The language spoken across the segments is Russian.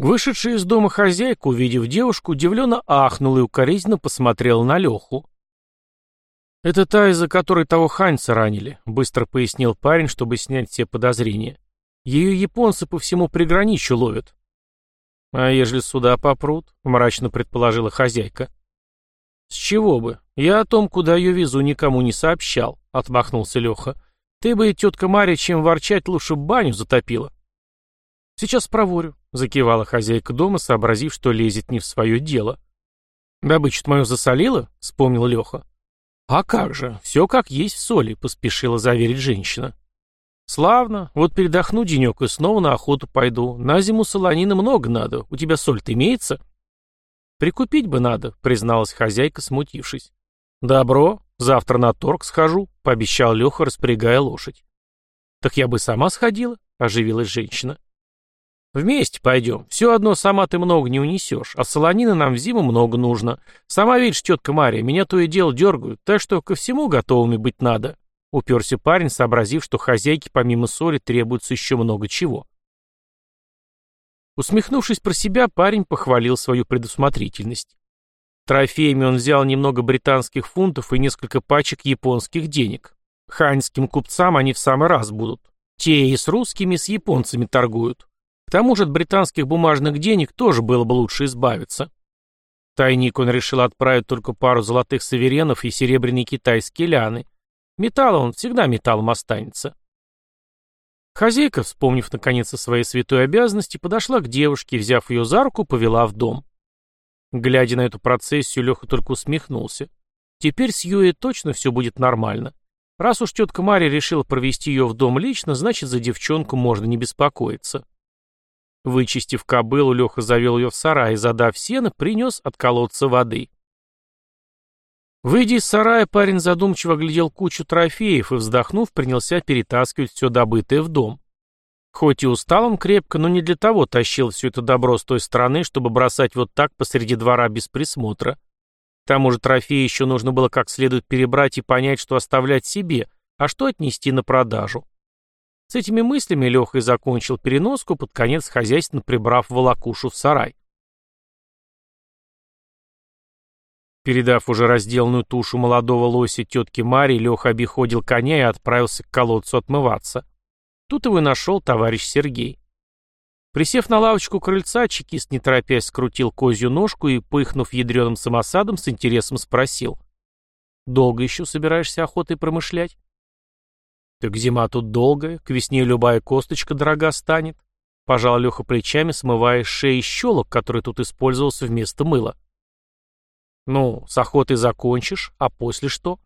Вышедшая из дома хозяйка, увидев девушку, удивленно ахнула и укоризненно посмотрела на Леху. «Это та, из-за которой того Ханьца ранили», — быстро пояснил парень, чтобы снять все подозрения. «Ее японцы по всему приграничью ловят». «А ежели сюда попрут?» — мрачно предположила хозяйка. «С чего бы? Я о том, куда ее везу, никому не сообщал», — отмахнулся Леха. «Ты бы, тетка Марья, чем ворчать, лучше баню затопила». «Сейчас проворю», — закивала хозяйка дома, сообразив, что лезет не в свое дело. «Добычу мою засолила?» — вспомнил Леха. «А как же, все как есть в соли», — поспешила заверить женщина. «Славно. Вот передохну денек и снова на охоту пойду. На зиму солонины много надо. У тебя соль-то имеется?» «Прикупить бы надо», — призналась хозяйка, смутившись. «Добро. Завтра на торг схожу», — пообещал Леха, распрягая лошадь. «Так я бы сама сходила», — оживилась женщина. «Вместе пойдем. Все одно сама ты много не унесешь, а солонины нам в зиму много нужно. Сама видишь, тетка Мария, меня то и дело дергают, так что ко всему готовыми быть надо». Уперся парень, сообразив, что хозяйке помимо соли требуется еще много чего. Усмехнувшись про себя, парень похвалил свою предусмотрительность. Трофеями он взял немного британских фунтов и несколько пачек японских денег. Ханьским купцам они в самый раз будут. Те и с русскими, и с японцами торгуют. К тому же от британских бумажных денег тоже было бы лучше избавиться. Тайник он решил отправить только пару золотых саверенов и серебряные китайские ляны. Металл он всегда металлом останется. Хозяйка, вспомнив наконец о своей святой обязанности, подошла к девушке, взяв ее за руку, повела в дом. Глядя на эту процессию, Леха только усмехнулся. Теперь с Юей точно все будет нормально. Раз уж тетка Мария решила провести ее в дом лично, значит, за девчонку можно не беспокоиться. Вычистив кобылу, Леха завел ее в сарай задав сено, принес от колодца воды. Выйдя из сарая, парень задумчиво глядел кучу трофеев и, вздохнув, принялся перетаскивать все добытое в дом. Хоть и устал он крепко, но не для того тащил все это добро с той стороны, чтобы бросать вот так посреди двора без присмотра. К тому же трофеи еще нужно было как следует перебрать и понять, что оставлять себе, а что отнести на продажу. С этими мыслями Леха и закончил переноску, под конец хозяйственно прибрав волокушу в сарай. Передав уже разделанную тушу молодого лося тетке Марии, Леха обиходил коня и отправился к колодцу отмываться. Тут его и нашел товарищ Сергей. Присев на лавочку крыльца, чекист не торопясь скрутил козью ножку и, пыхнув ядреным самосадом, с интересом спросил. «Долго еще собираешься охотой промышлять?» «Так зима тут долгая, к весне любая косточка дорога станет», — пожал Леха плечами, смывая с шеи щелок, который тут использовался вместо мыла. «Ну, с охотой закончишь, а после что?»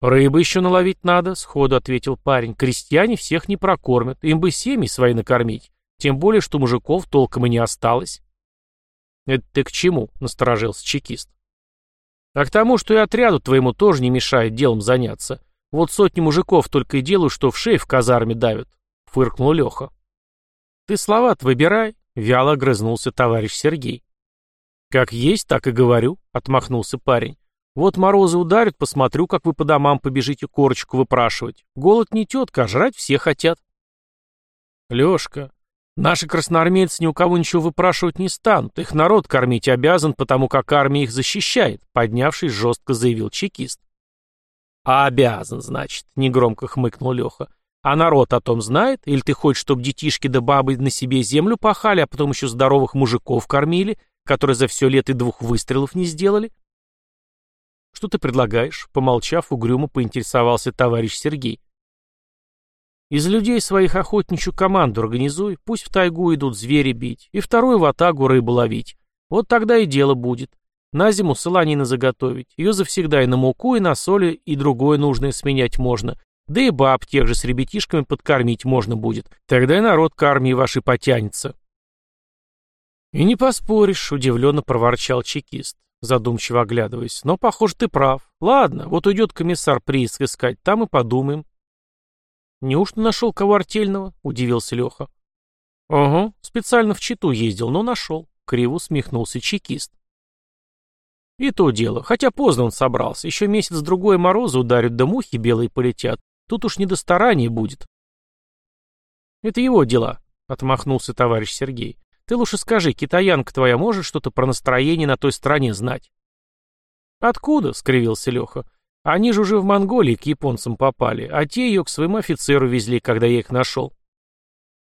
«Рыбы еще наловить надо», — сходу ответил парень. «Крестьяне всех не прокормят, им бы семьи свои накормить, тем более, что мужиков толком и не осталось». «Это ты к чему?» — насторожился чекист. «А к тому, что и отряду твоему тоже не мешает делом заняться. Вот сотни мужиков только и делают, что в шеи в казарме давят», — фыркнул Леха. «Ты слова-то выбирай», — вяло огрызнулся товарищ Сергей. «Как есть, так и говорю», — отмахнулся парень. «Вот морозы ударят, посмотрю, как вы по домам побежите корочку выпрашивать. Голод не тетка, а жрать все хотят». «Лешка, наши красноармейцы ни у кого ничего выпрашивать не станут. Их народ кормить обязан, потому как армия их защищает», — поднявшись, жестко заявил чекист. «А обязан, значит», — негромко хмыкнул Леха. «А народ о том знает? Или ты хочешь, чтобы детишки да бабы на себе землю пахали, а потом еще здоровых мужиков кормили, которые за все лето и двух выстрелов не сделали?» «Что ты предлагаешь?» — помолчав, угрюмо поинтересовался товарищ Сергей. «Из людей своих охотничью команду организуй, пусть в тайгу идут звери бить, и вторую в атагу рыбу ловить. Вот тогда и дело будет. На зиму солонины заготовить. Ее завсегда и на муку, и на соли, и другое нужное сменять можно. Да и баб тех же с ребятишками подкормить можно будет. Тогда и народ к армии вашей потянется. И не поспоришь, удивленно проворчал чекист, задумчиво оглядываясь. Но, похоже, ты прав. Ладно, вот уйдет комиссар прииск искать, там и подумаем. Неужто нашел кого артельного? Удивился Леха. Ага, специально в Читу ездил, но нашел. Криво усмехнулся чекист. И то дело. Хотя поздно он собрался. Еще месяц-другой морозы ударят, да мухи белые полетят. Тут уж не до старания будет. Это его дела, отмахнулся товарищ Сергей. Ты лучше скажи, китаянка твоя может что-то про настроение на той стороне знать?» «Откуда?» — скривился Леха. «Они же уже в Монголии к японцам попали, а те ее к своему офицеру везли, когда я их нашел».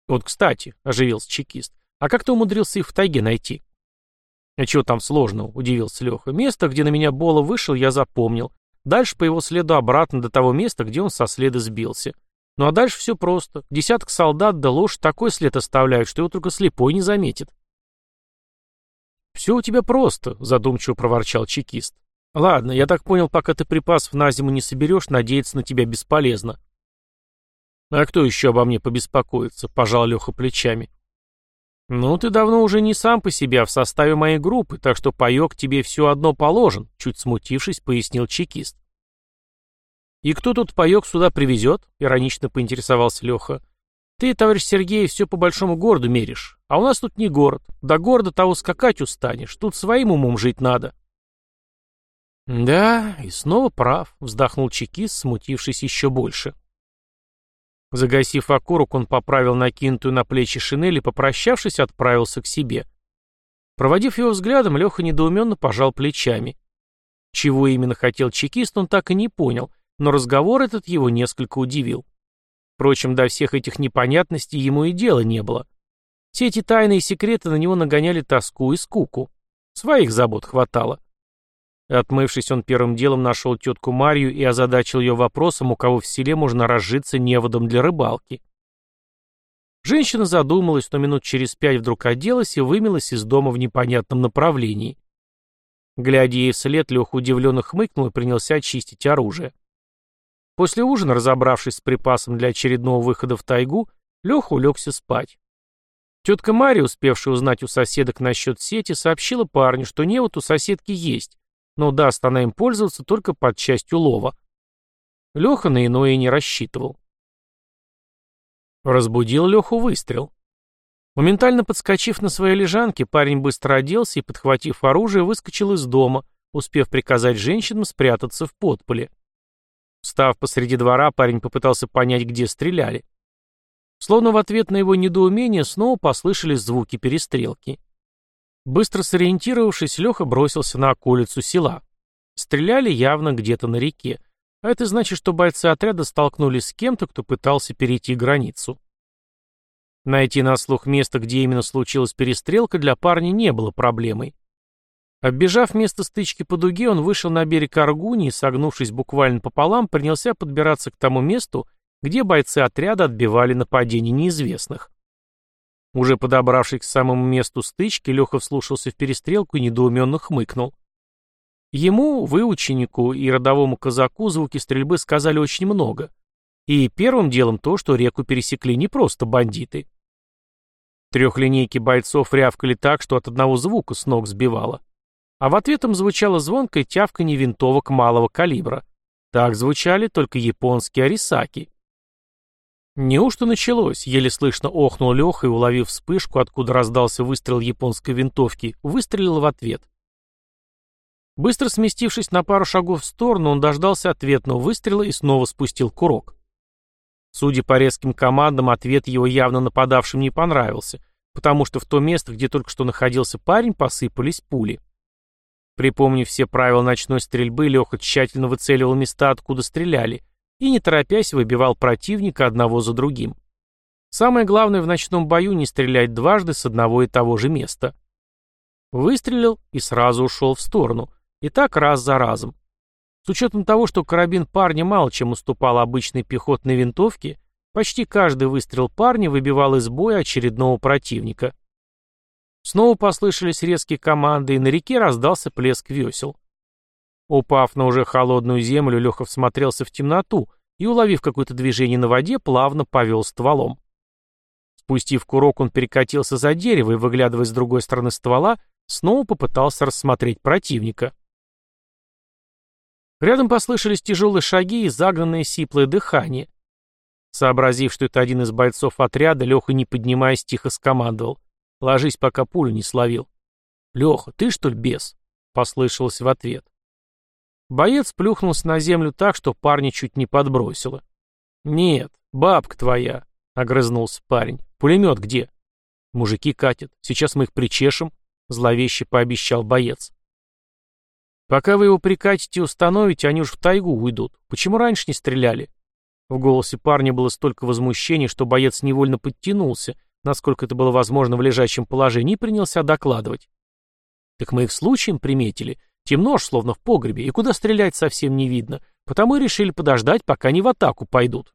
«Вот, кстати», — оживился чекист, — «а как ты умудрился их в тайге найти?» «А чего там сложного?» — удивился Леха. «Место, где на меня Бола вышел, я запомнил. Дальше по его следу обратно до того места, где он со следа сбился. Ну а дальше все просто. Десяток солдат да ложь такой след оставляют, что его только слепой не заметит». «Все у тебя просто», — задумчиво проворчал чекист. «Ладно, я так понял, пока ты припасов на зиму не соберешь, надеяться на тебя бесполезно». «А кто еще обо мне побеспокоится?» — пожал Леха плечами. «Ну, ты давно уже не сам по себе, а в составе моей группы, так что паек тебе все одно положен», — чуть смутившись, пояснил чекист. «И кто тут паек сюда привезет?» — иронично поинтересовался Леха. «Ты, товарищ Сергей, все по большому городу меришь, а у нас тут не город. До города того скакать устанешь, тут своим умом жить надо». «Да, и снова прав», — вздохнул чекист, смутившись еще больше. Загасив окурок, он поправил накинутую на плечи шинель и, попрощавшись, отправился к себе. Проводив его взглядом, Леха недоуменно пожал плечами. Чего именно хотел чекист, он так и не понял, но разговор этот его несколько удивил. Впрочем, до всех этих непонятностей ему и дела не было. Все эти тайные секреты на него нагоняли тоску и скуку. Своих забот хватало. Отмывшись, он первым делом нашел тетку Марию и озадачил ее вопросом, у кого в селе можно разжиться неводом для рыбалки. Женщина задумалась, но минут через пять вдруг оделась и вымилась из дома в непонятном направлении. Глядя ей вслед, Леха удивленно хмыкнул и принялся очистить оружие. После ужина, разобравшись с припасом для очередного выхода в тайгу, Леха улегся спать. Тетка Мария, успевшая узнать у соседок насчет сети, сообщила парню, что невод у соседки есть, но даст она им пользоваться только под частью лова. Леха на иное не рассчитывал. Разбудил Леху выстрел. Моментально подскочив на своей лежанке, парень быстро оделся и, подхватив оружие, выскочил из дома, успев приказать женщинам спрятаться в подполе. Встав посреди двора, парень попытался понять, где стреляли. Словно в ответ на его недоумение снова послышались звуки перестрелки. Быстро сориентировавшись, Леха бросился на околицу села. Стреляли явно где-то на реке. А это значит, что бойцы отряда столкнулись с кем-то, кто пытался перейти границу. Найти на слух место, где именно случилась перестрелка, для парня не было проблемой. Оббежав место стычки по дуге, он вышел на берег Аргуни и, согнувшись буквально пополам, принялся подбираться к тому месту, где бойцы отряда отбивали нападение неизвестных. Уже подобравшись к самому месту стычки, Леха вслушался в перестрелку и недоуменно хмыкнул. Ему, выученику и родовому казаку звуки стрельбы сказали очень много. И первым делом то, что реку пересекли не просто бандиты. Трехлинейки бойцов рявкали так, что от одного звука с ног сбивало. А в ответ им звучало звонкое тявканье винтовок малого калибра. Так звучали только японские арисаки. Неужто началось? Еле слышно охнул Леха и, уловив вспышку, откуда раздался выстрел японской винтовки, выстрелил в ответ. Быстро сместившись на пару шагов в сторону, он дождался ответного выстрела и снова спустил курок. Судя по резким командам, ответ его явно нападавшим не понравился, потому что в то место, где только что находился парень, посыпались пули. Припомнив все правила ночной стрельбы, Леха тщательно выцеливал места, откуда стреляли, и, не торопясь, выбивал противника одного за другим. Самое главное в ночном бою не стрелять дважды с одного и того же места. Выстрелил и сразу ушел в сторону. И так раз за разом. С учетом того, что карабин парня мало чем уступал обычной пехотной винтовке, почти каждый выстрел парня выбивал из боя очередного противника. Снова послышались резкие команды, и на реке раздался плеск весел. Упав на уже холодную землю, Леха всмотрелся в темноту и, уловив какое-то движение на воде, плавно повел стволом. Спустив курок, он перекатился за дерево и, выглядывая с другой стороны ствола, снова попытался рассмотреть противника. Рядом послышались тяжелые шаги и загнанное сиплое дыхание. Сообразив, что это один из бойцов отряда, Леха, не поднимаясь, тихо скомандовал. «Ложись, пока пулю не словил». «Леха, ты что ли бес?» — послышалось в ответ. Боец плюхнулся на землю так, что парня чуть не подбросило. «Нет, бабка твоя», — огрызнулся парень. «Пулемет где?» Мужики катят. Сейчас мы их причешем, зловеще пообещал боец. Пока вы его прикатите и установите, они уж в тайгу уйдут. Почему раньше не стреляли? В голосе парня было столько возмущения, что боец невольно подтянулся, насколько это было возможно в лежачем положении, и принялся докладывать. Так мы их случаем приметили. Темно ж, словно в погребе, и куда стрелять совсем не видно, потому и решили подождать, пока не в атаку пойдут.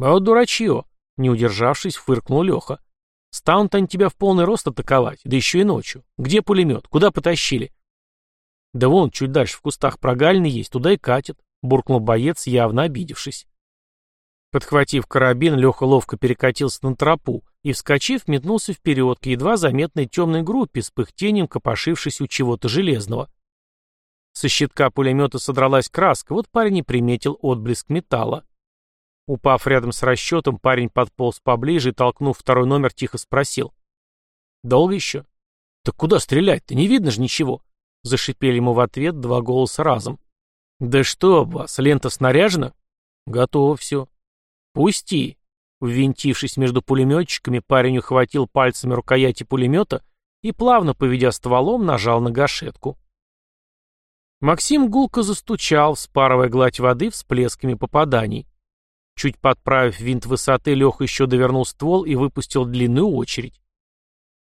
А вот дурачье, не удержавшись, фыркнул Леха. Станут они тебя в полный рост атаковать, да еще и ночью. Где пулемет? Куда потащили? Да вон, чуть дальше в кустах прогалины есть, туда и катят, буркнул боец, явно обидевшись. Подхватив карабин, Леха ловко перекатился на тропу и, вскочив, метнулся вперед к едва заметной темной группе с пыхтением, копошившись у чего-то железного. Со щитка пулемета содралась краска, вот парень и приметил отблеск металла. Упав рядом с расчетом, парень подполз поближе и, толкнув второй номер, тихо спросил. «Долго еще?» «Так куда стрелять-то? Не видно же ничего!» Зашипели ему в ответ два голоса разом. «Да что об вас, лента снаряжена?» «Готово все. «Пусти!» Ввинтившись между пулеметчиками, парень ухватил пальцами рукояти пулемета и, плавно поведя стволом, нажал на гашетку. Максим гулко застучал, спарывая гладь воды всплесками попаданий. Чуть подправив винт высоты, Леха еще довернул ствол и выпустил длинную очередь.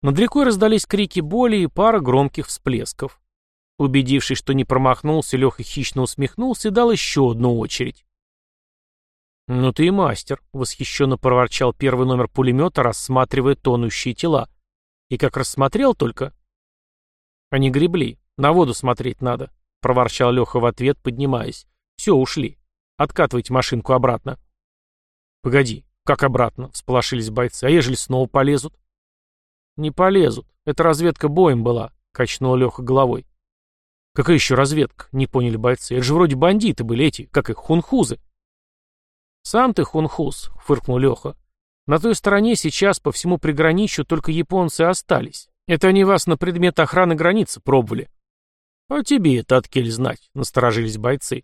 Над рекой раздались крики боли и пара громких всплесков. Убедившись, что не промахнулся, Леха хищно усмехнулся и дал еще одну очередь. «Ну ты и мастер», — восхищенно проворчал первый номер пулемета, рассматривая тонущие тела. «И как рассмотрел только...» «Они гребли. На воду смотреть надо», — проворчал Леха в ответ, поднимаясь. «Все, ушли. Откатывайте машинку обратно». «Погоди, как обратно?» — всполошились бойцы. «А ежели снова полезут?» «Не полезут. Это разведка боем была», — качнул Леха головой. «Какая еще разведка?» — не поняли бойцы. «Это же вроде бандиты были эти, как их, хунхузы». «Сам ты хунхус», — фыркнул Леха. «На той стороне сейчас по всему приграничью только японцы остались. Это они вас на предмет охраны границы пробовали». «А тебе это откель знать», — насторожились бойцы.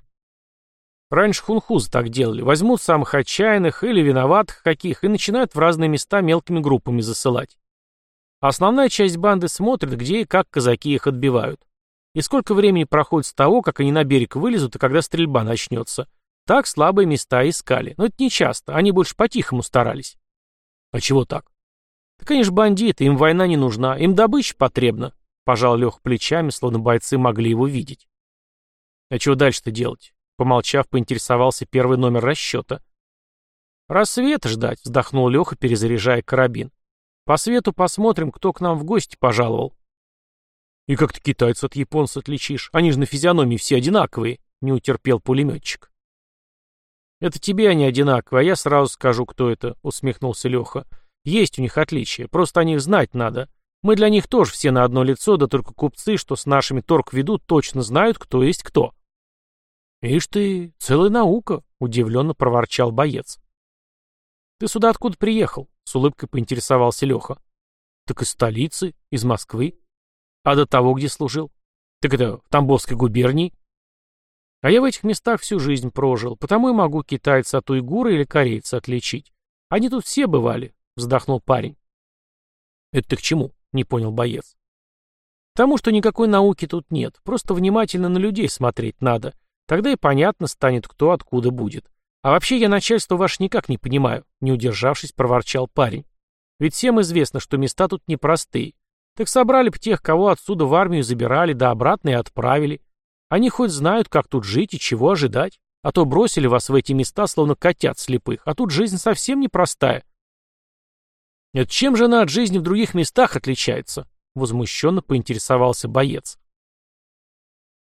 Раньше хунхузы так делали. Возьмут самых отчаянных или виноватых каких и начинают в разные места мелкими группами засылать. Основная часть банды смотрит, где и как казаки их отбивают. И сколько времени проходит с того, как они на берег вылезут и когда стрельба начнется. Так слабые места искали. Но это не часто, они больше по-тихому старались. А чего так? Да, конечно, бандиты, им война не нужна, им добыча потребна. Пожал Лех плечами, словно бойцы могли его видеть. А чего дальше-то делать? Помолчав, поинтересовался первый номер расчета. «Рассвет ждать», — вздохнул Леха, перезаряжая карабин. «По свету посмотрим, кто к нам в гости пожаловал». «И как ты китайцев от японцев отличишь? Они же на физиономии все одинаковые», — не утерпел пулеметчик. «Это тебе они одинаковые, а я сразу скажу, кто это», — усмехнулся Леха. «Есть у них отличия, просто о них знать надо. Мы для них тоже все на одно лицо, да только купцы, что с нашими торг ведут, точно знают, кто есть кто». «Ишь ты, целая наука», — удивленно проворчал боец. «Ты сюда откуда приехал?» — с улыбкой поинтересовался Леха. «Так из столицы, из Москвы. А до того где служил? Так это в Тамбовской губернии?» А я в этих местах всю жизнь прожил, потому и могу китайца от уйгура или корейца отличить. Они тут все бывали, вздохнул парень. Это ты к чему? Не понял боец. Тому, что никакой науки тут нет, просто внимательно на людей смотреть надо. Тогда и понятно станет, кто откуда будет. А вообще я начальство ваше никак не понимаю, не удержавшись, проворчал парень. Ведь всем известно, что места тут непростые. Так собрали бы тех, кого отсюда в армию забирали, да обратно и отправили. Они хоть знают, как тут жить и чего ожидать. А то бросили вас в эти места, словно котят слепых. А тут жизнь совсем непростая. Это чем же она от жизни в других местах отличается? Возмущенно поинтересовался боец.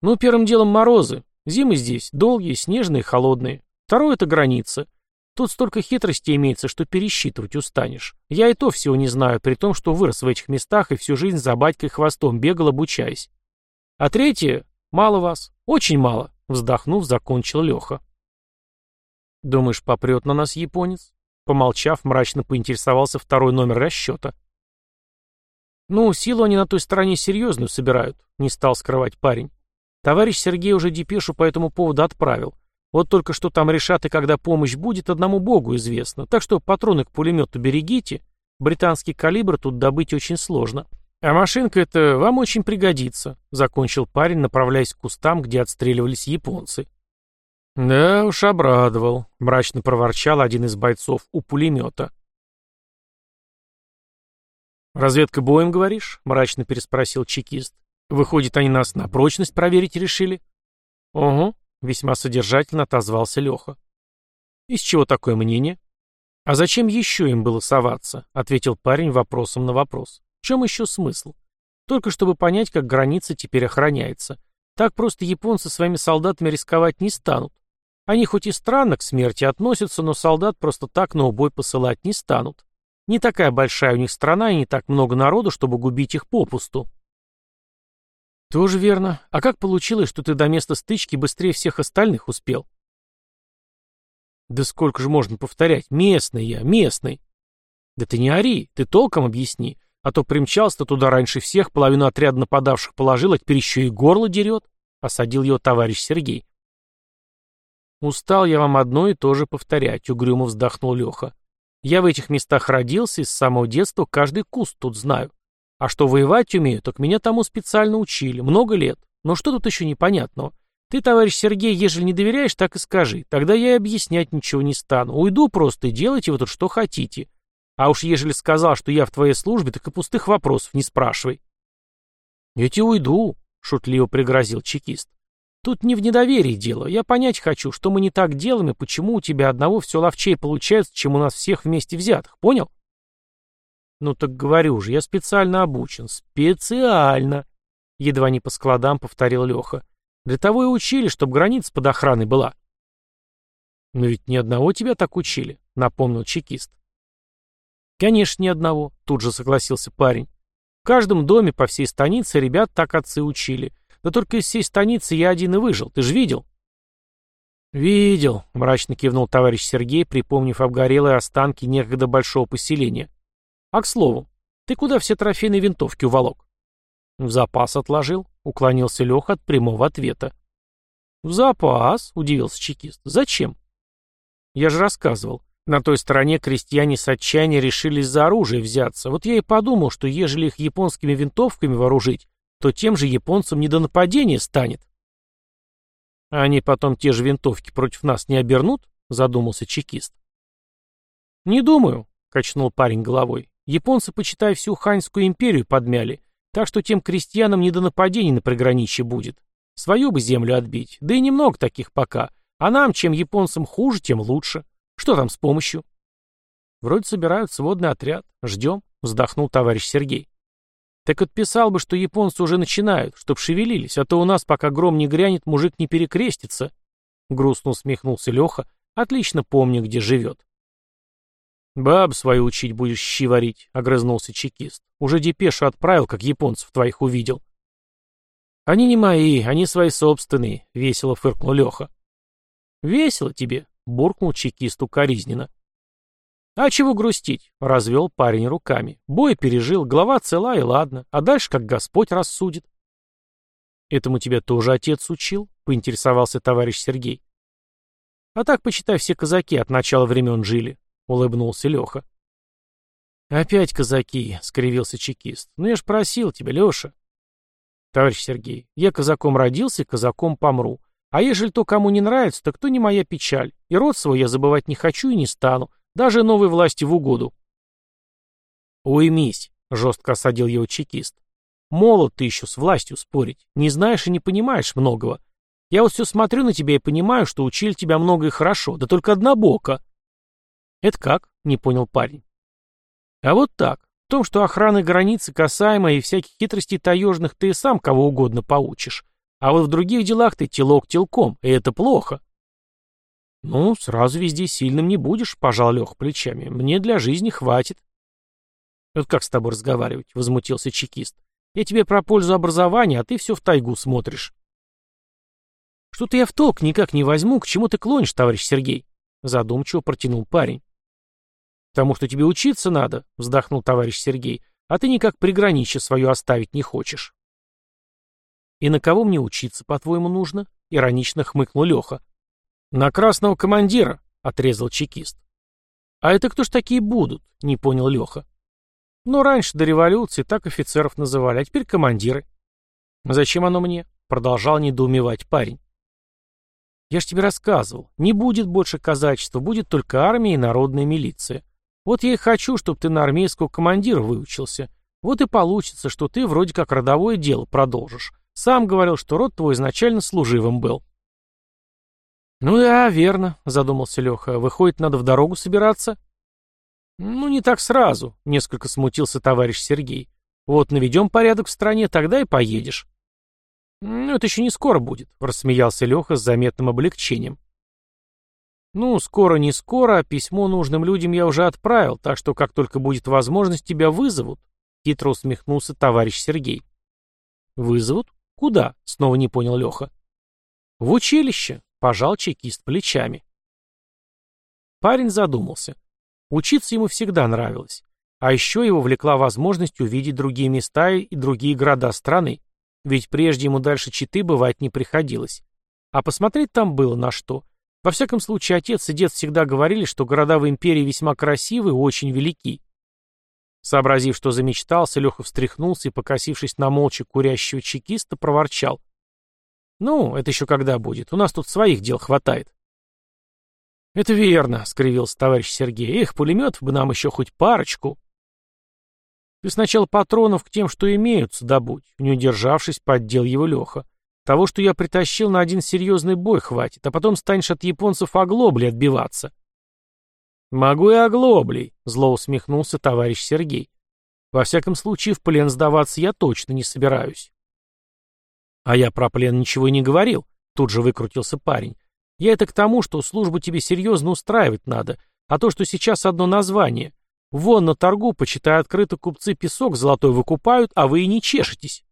Ну, первым делом морозы. Зимы здесь долгие, снежные, холодные. Второе — это граница. Тут столько хитрости имеется, что пересчитывать устанешь. Я и то всего не знаю, при том, что вырос в этих местах и всю жизнь за батькой хвостом бегал, обучаясь. А третье «Мало вас. Очень мало», — вздохнув, закончил Леха. «Думаешь, попрет на нас японец?» Помолчав, мрачно поинтересовался второй номер расчета. «Ну, силу они на той стороне серьезную собирают», — не стал скрывать парень. «Товарищ Сергей уже депешу по этому поводу отправил. Вот только что там решат и когда помощь будет, одному богу известно. Так что патроны к пулемету берегите. Британский калибр тут добыть очень сложно. А машинка эта вам очень пригодится», — закончил парень, направляясь к кустам, где отстреливались японцы. «Да уж обрадовал», — мрачно проворчал один из бойцов у пулемета. «Разведка боем, говоришь?» — мрачно переспросил чекист. «Выходит, они нас на прочность проверить решили?» «Угу», — весьма содержательно отозвался Леха. «Из чего такое мнение?» «А зачем еще им было соваться?» — ответил парень вопросом на вопрос. «В чем еще смысл? Только чтобы понять, как граница теперь охраняется. Так просто японцы своими солдатами рисковать не станут. Они хоть и странно к смерти относятся, но солдат просто так на убой посылать не станут. Не такая большая у них страна и не так много народу, чтобы губить их попусту. Тоже верно. А как получилось, что ты до места стычки быстрее всех остальных успел? Да сколько же можно повторять? Местный я, местный. Да ты не ори, ты толком объясни. А то примчался туда раньше всех, половину отряда нападавших положил, а теперь еще и горло дерет. Осадил его товарищ Сергей. Устал я вам одно и то же повторять, угрюмо вздохнул Леха. Я в этих местах родился и с самого детства каждый куст тут знаю. А что воевать умею, так меня тому специально учили, много лет. Но что тут еще непонятного? Ты, товарищ Сергей, ежели не доверяешь, так и скажи. Тогда я и объяснять ничего не стану. Уйду просто и делайте вы тут что хотите. А уж ежели сказал, что я в твоей службе, так и пустых вопросов не спрашивай. Я тебе уйду, шутливо пригрозил чекист. Тут не в недоверии дело. Я понять хочу, что мы не так делаем и почему у тебя одного все ловчей получается, чем у нас всех вместе взятых. Понял? Ну так говорю же, я специально обучен. Специально. Едва не по складам повторил Леха. Для того и учили, чтобы граница под охраной была. Но ведь ни одного тебя так учили, напомнил чекист. Конечно, ни одного, тут же согласился парень. В каждом доме по всей станице ребят так отцы учили. Да только из всей станицы я один и выжил, ты же видел?» «Видел», — мрачно кивнул товарищ Сергей, припомнив обгорелые останки некогда большого поселения. «А к слову, ты куда все трофейные винтовки уволок?» «В запас отложил», — уклонился Леха от прямого ответа. «В запас?» — удивился чекист. «Зачем?» «Я же рассказывал. На той стороне крестьяне с отчаяния решились за оружие взяться. Вот я и подумал, что ежели их японскими винтовками вооружить, то тем же японцам не до нападения станет. А они потом те же винтовки против нас не обернут? Задумался чекист. Не думаю, качнул парень головой. Японцы, почитай, всю Ханьскую империю подмяли, так что тем крестьянам не до нападений на приграничье будет. Свою бы землю отбить, да и немного таких пока. А нам, чем японцам хуже, тем лучше. Что там с помощью? Вроде собирают сводный отряд. Ждем, вздохнул товарищ Сергей. Так отписал бы, что японцы уже начинают, чтоб шевелились, а то у нас, пока гром не грянет, мужик не перекрестится. Грустно усмехнулся Леха, отлично помню, где живет. «Баб свою учить будешь щи варить», — огрызнулся чекист. «Уже депешу отправил, как японцев твоих увидел». «Они не мои, они свои собственные», — весело фыркнул Леха. «Весело тебе», — буркнул чекист укоризненно. «А чего грустить?» — развел парень руками. «Бой пережил, голова цела и ладно, а дальше как Господь рассудит». «Этому тебя тоже отец учил?» — поинтересовался товарищ Сергей. «А так, почитай, все казаки от начала времен жили», — улыбнулся Леха. «Опять казаки», — скривился чекист. «Ну я ж просил тебя, Леша». «Товарищ Сергей, я казаком родился, казаком помру. А ежели то кому не нравится, так то не моя печаль. И род свой я забывать не хочу и не стану. Даже новой власти в угоду. «Уймись», — жестко осадил его чекист. «Молод ты еще с властью спорить. Не знаешь и не понимаешь многого. Я вот все смотрю на тебя и понимаю, что учили тебя много и хорошо, да только однобоко». «Это как?» — не понял парень. «А вот так. В том, что охраны границы касаемо и всяких хитростей таежных ты и сам кого угодно поучишь. А вот в других делах ты телок телком, и это плохо. «Ну, сразу везде сильным не будешь», — пожал Лех плечами. «Мне для жизни хватит». «Вот как с тобой разговаривать?» — возмутился чекист. «Я тебе про пользу образования, а ты все в тайгу смотришь». «Что-то я в толк никак не возьму, к чему ты клонишь, товарищ Сергей?» — задумчиво протянул парень. «Потому что тебе учиться надо», — вздохнул товарищ Сергей, «а ты никак приграничье свое оставить не хочешь». «И на кого мне учиться, по-твоему, нужно?» — иронично хмыкнул Леха. «На красного командира», — отрезал чекист. «А это кто ж такие будут?» — не понял Леха. Но раньше, до революции, так офицеров называли, а теперь командиры. Зачем оно мне? Продолжал недоумевать парень. Я ж тебе рассказывал, не будет больше казачества, будет только армия и народная милиция. Вот я и хочу, чтобы ты на армейского командира выучился. Вот и получится, что ты вроде как родовое дело продолжишь. Сам говорил, что род твой изначально служивым был. «Ну да, верно», — задумался Леха. «Выходит, надо в дорогу собираться?» «Ну, не так сразу», — несколько смутился товарищ Сергей. «Вот наведем порядок в стране, тогда и поедешь». «Ну, это еще не скоро будет», — рассмеялся Леха с заметным облегчением. «Ну, скоро не скоро, а письмо нужным людям я уже отправил, так что как только будет возможность, тебя вызовут», — хитро усмехнулся товарищ Сергей. «Вызовут? Куда?» — снова не понял Леха. «В училище», Пожал чекист плечами. Парень задумался. Учиться ему всегда нравилось. А еще его влекла возможность увидеть другие места и другие города страны. Ведь прежде ему дальше Читы бывать не приходилось. А посмотреть там было на что. Во всяком случае, отец и дед всегда говорили, что города в империи весьма красивы и очень велики. Сообразив, что замечтался, Леха встряхнулся и, покосившись на молча курящего чекиста, проворчал. «Ну, это еще когда будет? У нас тут своих дел хватает». «Это верно», — скривился товарищ Сергей. «Эх, пулеметов бы нам еще хоть парочку». «Ты сначала патронов к тем, что имеются, добудь», — не удержавшись, поддел его Леха. «Того, что я притащил на один серьезный бой, хватит, а потом станешь от японцев оглобли отбиваться». «Могу и оглоблей», — зло усмехнулся товарищ Сергей. «Во всяком случае, в плен сдаваться я точно не собираюсь». «А я про плен ничего и не говорил», — тут же выкрутился парень. «Я это к тому, что службу тебе серьезно устраивать надо, а то, что сейчас одно название. Вон на торгу, почитай открыто, купцы песок золотой выкупают, а вы и не чешетесь».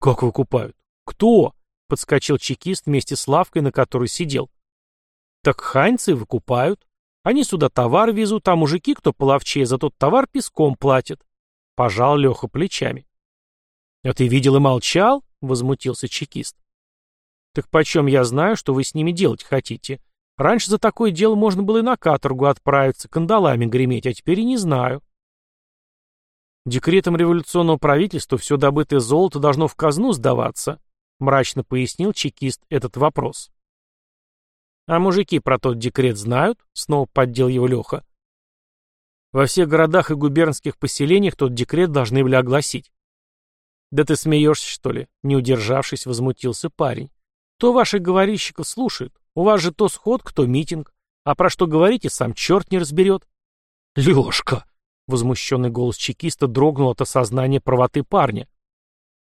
«Как выкупают? Кто?» — подскочил чекист вместе с лавкой, на которой сидел. «Так ханьцы выкупают. Они сюда товар везут, а мужики, кто половчее, за тот товар песком платят». Пожал Леха плечами. «А ты видел и молчал?» — возмутился чекист. «Так почем я знаю, что вы с ними делать хотите? Раньше за такое дело можно было и на каторгу отправиться, кандалами греметь, а теперь и не знаю». «Декретом революционного правительства все добытое золото должно в казну сдаваться», — мрачно пояснил чекист этот вопрос. «А мужики про тот декрет знают?» — снова поддел его Леха. «Во всех городах и губернских поселениях тот декрет должны были огласить. «Да ты смеешься, что ли?» — не удержавшись, возмутился парень. «Кто ваших говорильщиков слушает? У вас же то сход, то митинг. А про что говорите, сам черт не разберет». «Лешка!» — возмущенный голос чекиста дрогнул от осознания правоты парня.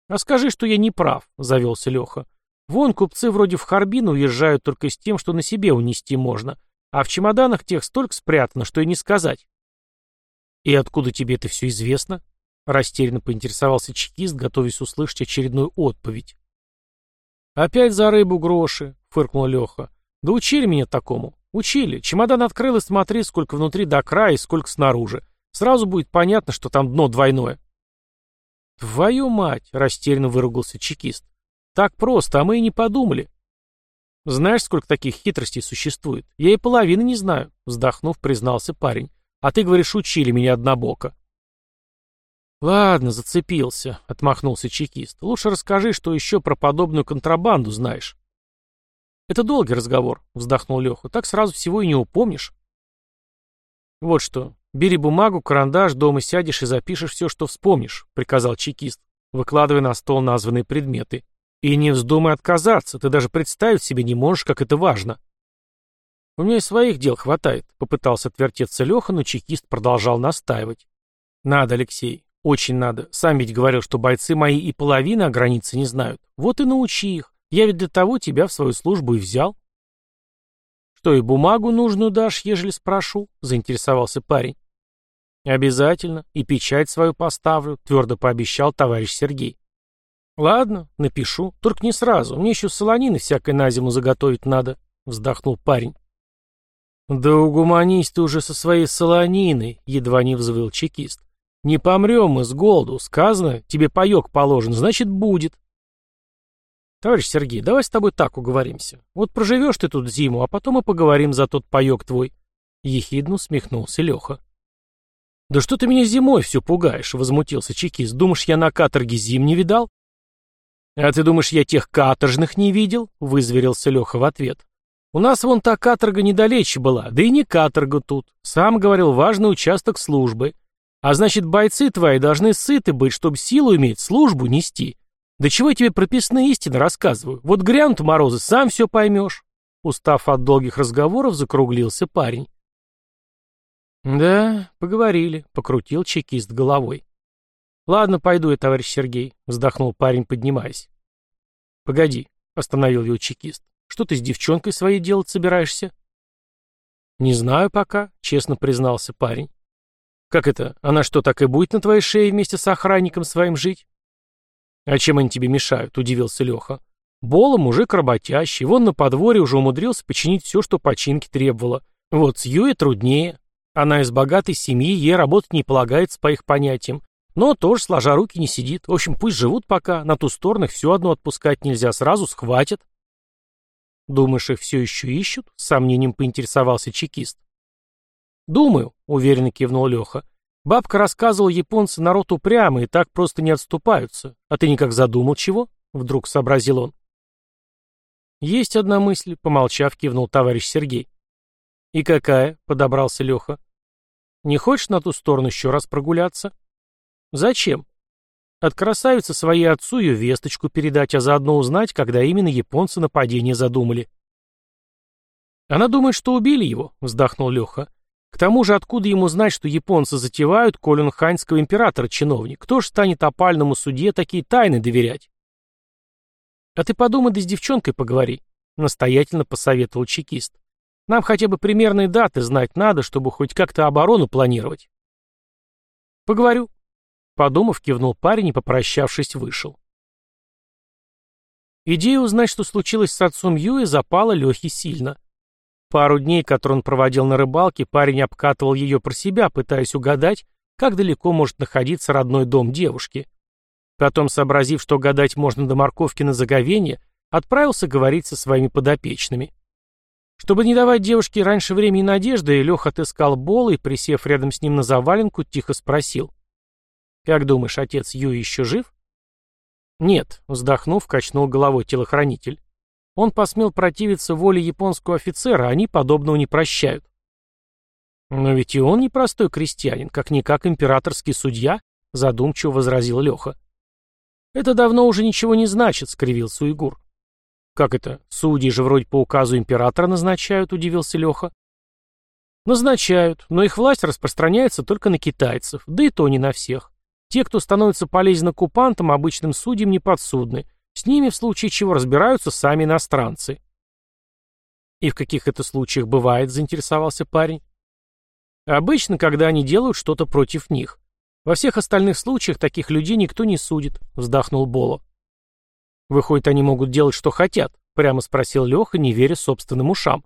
«А скажи, что я не прав», — завелся Леха. «Вон купцы вроде в Харбин уезжают только с тем, что на себе унести можно, а в чемоданах тех столько спрятано, что и не сказать». «И откуда тебе это все известно?» Растерянно поинтересовался чекист, готовясь услышать очередную отповедь. «Опять за рыбу гроши», — фыркнул Леха. «Да учили меня такому. Учили. Чемодан открыл и смотри, сколько внутри до края и сколько снаружи. Сразу будет понятно, что там дно двойное». «Твою мать!» — растерянно выругался чекист. «Так просто, а мы и не подумали». «Знаешь, сколько таких хитростей существует? Я и половины не знаю», — вздохнув, признался парень. «А ты, говоришь, учили меня однобоко». «Ладно, зацепился», — отмахнулся чекист. «Лучше расскажи, что еще про подобную контрабанду знаешь». «Это долгий разговор», — вздохнул Леха. «Так сразу всего и не упомнишь». «Вот что, бери бумагу, карандаш, дома сядешь и запишешь все, что вспомнишь», — приказал чекист, выкладывая на стол названные предметы. «И не вздумай отказаться, ты даже представить себе не можешь, как это важно». «У меня и своих дел хватает», — попытался отвертеться Леха, но чекист продолжал настаивать. «Надо, Алексей, очень надо. Сам ведь говорил, что бойцы мои и половины о границе не знают. Вот и научи их. Я ведь для того тебя в свою службу и взял. Что, и бумагу нужную дашь, ежели спрошу? Заинтересовался парень. Обязательно. И печать свою поставлю, твердо пообещал товарищ Сергей. Ладно, напишу. Только не сразу. Мне еще солонины всякой на зиму заготовить надо, вздохнул парень. Да угуманись ты уже со своей солониной, едва не взвыл чекист. Не помрем мы с голоду. Сказано, тебе паек положен, значит, будет. Товарищ Сергей, давай с тобой так уговоримся. Вот проживешь ты тут зиму, а потом и поговорим за тот паек твой. Ехидно усмехнулся Леха. «Да что ты меня зимой все пугаешь?» — возмутился чекист. «Думаешь, я на каторге зим не видал?» «А ты думаешь, я тех каторжных не видел?» — вызверился Леха в ответ. «У нас вон та каторга недалече была, да и не каторга тут. Сам говорил, важный участок службы. А значит, бойцы твои должны сыты быть, чтобы силу иметь, службу нести. Да чего я тебе прописные истины рассказываю? Вот грянут морозы, сам все поймешь». Устав от долгих разговоров, закруглился парень. «Да, поговорили», — покрутил чекист головой. «Ладно, пойду я, товарищ Сергей», — вздохнул парень, поднимаясь. «Погоди», — остановил его чекист. «Что ты с девчонкой своей делать собираешься?» «Не знаю пока», — честно признался парень. «Как это? Она что, так и будет на твоей шее вместе с охранником своим жить?» «А чем они тебе мешают?» — удивился Леха. «Бола мужик работящий, вон на подворье уже умудрился починить все, что починки требовало. Вот с Юей труднее. Она из богатой семьи, ей работать не полагается по их понятиям. Но тоже сложа руки не сидит. В общем, пусть живут пока, на ту сторону их все одно отпускать нельзя, сразу схватят. Думаешь, их все еще ищут? С сомнением поинтересовался чекист. Думаю, уверенно кивнул Леха. Бабка рассказывала, японцы народ упрямый и так просто не отступаются. А ты никак задумал чего? Вдруг сообразил он. Есть одна мысль, помолчав, кивнул товарищ Сергей. И какая? Подобрался Леха. Не хочешь на ту сторону еще раз прогуляться? Зачем? От красавицы своей отцу ее весточку передать, а заодно узнать, когда именно японцы нападение задумали. Она думает, что убили его, вздохнул Леха. К тому же, откуда ему знать, что японцы затевают, коль он ханьского императора чиновник? Кто ж станет опальному судье такие тайны доверять? А ты подумай, да с девчонкой поговори, настоятельно посоветовал чекист. Нам хотя бы примерные даты знать надо, чтобы хоть как-то оборону планировать. Поговорю, Подумав, кивнул парень и, попрощавшись, вышел. Идея узнать, что случилось с отцом Юи, запала Лехе сильно. Пару дней, которые он проводил на рыбалке, парень обкатывал ее про себя, пытаясь угадать, как далеко может находиться родной дом девушки. Потом, сообразив, что гадать можно до морковки на заговение, отправился говорить со своими подопечными. Чтобы не давать девушке раньше времени надежды, Леха отыскал Бола и, присев рядом с ним на заваленку, тихо спросил. «Как думаешь, отец Юи еще жив?» «Нет», — вздохнув, качнул головой телохранитель. «Он посмел противиться воле японского офицера, они подобного не прощают». «Но ведь и он непростой крестьянин, как-никак императорский судья», — задумчиво возразил Леха. «Это давно уже ничего не значит», — скривился Уйгур. «Как это? Судьи же вроде по указу императора назначают», — удивился Леха. «Назначают, но их власть распространяется только на китайцев, да и то не на всех. Те, кто становится полезен оккупантам, обычным судьям не подсудны. С ними в случае чего разбираются сами иностранцы. «И в каких это случаях бывает?» – заинтересовался парень. «Обычно, когда они делают что-то против них. Во всех остальных случаях таких людей никто не судит», – вздохнул Боло. «Выходит, они могут делать, что хотят?» – прямо спросил Леха, не веря собственным ушам.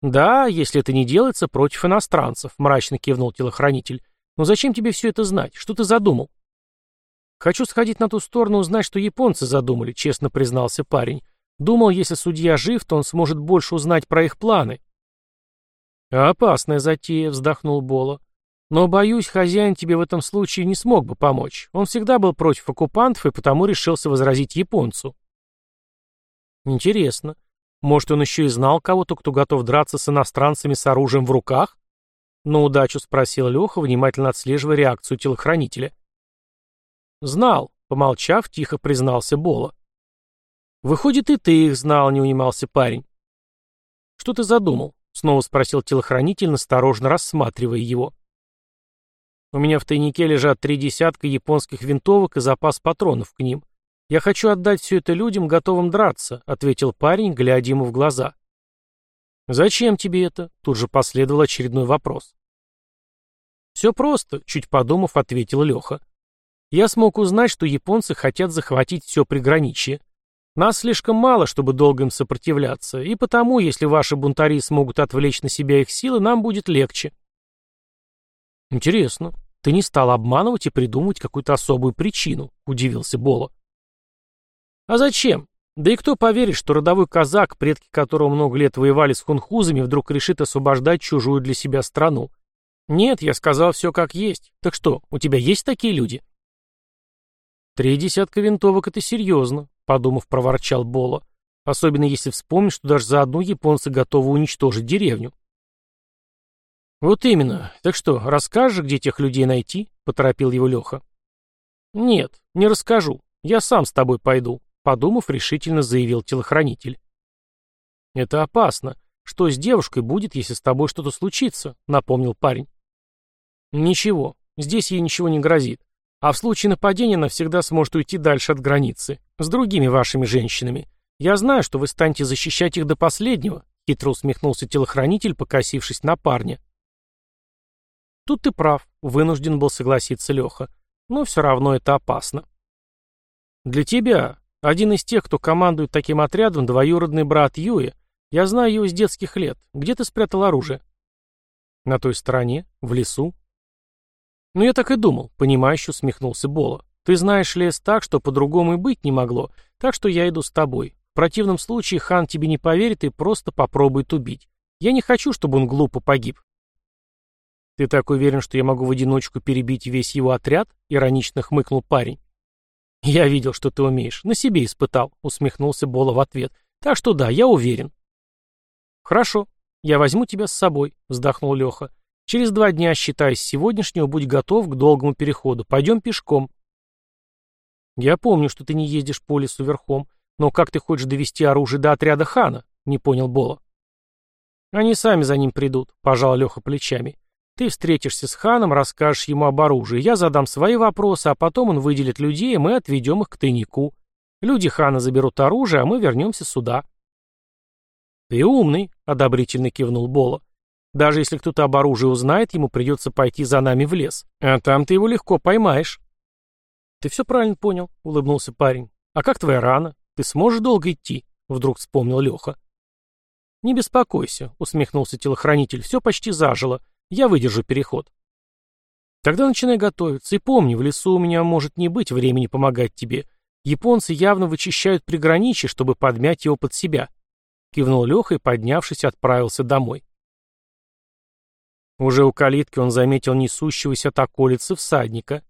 «Да, если это не делается против иностранцев», – мрачно кивнул телохранитель. Но зачем тебе все это знать? Что ты задумал? Хочу сходить на ту сторону узнать, что японцы задумали, честно признался парень. Думал, если судья жив, то он сможет больше узнать про их планы. Опасная затея, вздохнул Боло. Но, боюсь, хозяин тебе в этом случае не смог бы помочь. Он всегда был против оккупантов и потому решился возразить японцу. Интересно. Может, он еще и знал кого-то, кто готов драться с иностранцами с оружием в руках? На удачу спросил Леха, внимательно отслеживая реакцию телохранителя. Знал, помолчав, тихо признался Бола. Выходит, и ты их знал, не унимался парень. Что ты задумал? Снова спросил телохранитель, насторожно рассматривая его. У меня в тайнике лежат три десятка японских винтовок и запас патронов к ним. Я хочу отдать все это людям, готовым драться, ответил парень, глядя ему в глаза. «Зачем тебе это?» — тут же последовал очередной вопрос. «Все просто», — чуть подумав, ответил Леха. «Я смог узнать, что японцы хотят захватить все приграничье. Нас слишком мало, чтобы долго им сопротивляться, и потому, если ваши бунтари смогут отвлечь на себя их силы, нам будет легче». «Интересно, ты не стал обманывать и придумывать какую-то особую причину», — удивился Боло. «А зачем? Да и кто поверит, что родовой казак, предки которого много лет воевали с хунхузами, вдруг решит освобождать чужую для себя страну? Нет, я сказал все как есть. Так что, у тебя есть такие люди? Три десятка винтовок — это серьезно, подумав, проворчал Боло. Особенно если вспомнить, что даже за одну японцы готовы уничтожить деревню. «Вот именно. Так что, расскажешь, где тех людей найти?» — поторопил его Леха. «Нет, не расскажу. Я сам с тобой пойду», — подумав, решительно заявил телохранитель. «Это опасно. Что с девушкой будет, если с тобой что-то случится?» — напомнил парень. «Ничего. Здесь ей ничего не грозит. А в случае нападения она всегда сможет уйти дальше от границы. С другими вашими женщинами. Я знаю, что вы станете защищать их до последнего», — хитро усмехнулся телохранитель, покосившись на парня. «Тут ты прав», — вынужден был согласиться Леха. «Но все равно это опасно». «Для тебя, один из тех, кто командует таким отрядом, двоюродный брат Юи. Я знаю его с детских лет. Где ты спрятал оружие?» «На той стороне, в лесу». «Ну, я так и думал», — понимающе усмехнулся Бола. «Ты знаешь лес так, что по-другому и быть не могло, так что я иду с тобой. В противном случае хан тебе не поверит и просто попробует убить. Я не хочу, чтобы он глупо погиб». «Ты так уверен, что я могу в одиночку перебить весь его отряд?» — иронично хмыкнул парень. «Я видел, что ты умеешь. На себе испытал», — усмехнулся Бола в ответ. «Так что да, я уверен». «Хорошо, я возьму тебя с собой», — вздохнул Леха. «Через два дня, считай, с сегодняшнего, будь готов к долгому переходу. Пойдем пешком». «Я помню, что ты не ездишь по лесу верхом, но как ты хочешь довести оружие до отряда хана?» — не понял Бола. «Они сами за ним придут», — пожал Леха плечами. Ты встретишься с ханом, расскажешь ему об оружии, я задам свои вопросы, а потом он выделит людей, и мы отведем их к тайнику. Люди хана заберут оружие, а мы вернемся сюда. Ты умный, одобрительно кивнул Бола. Даже если кто-то об оружии узнает, ему придется пойти за нами в лес. А там ты его легко поймаешь. Ты все правильно понял, улыбнулся парень. А как твоя рана? Ты сможешь долго идти? Вдруг вспомнил Леха. Не беспокойся, усмехнулся телохранитель, все почти зажило. Я выдержу переход. Тогда начинай готовиться. И помни, в лесу у меня может не быть времени помогать тебе. Японцы явно вычищают приграничье, чтобы подмять его под себя. Кивнул Леха и, поднявшись, отправился домой. Уже у калитки он заметил несущегося от околицы всадника.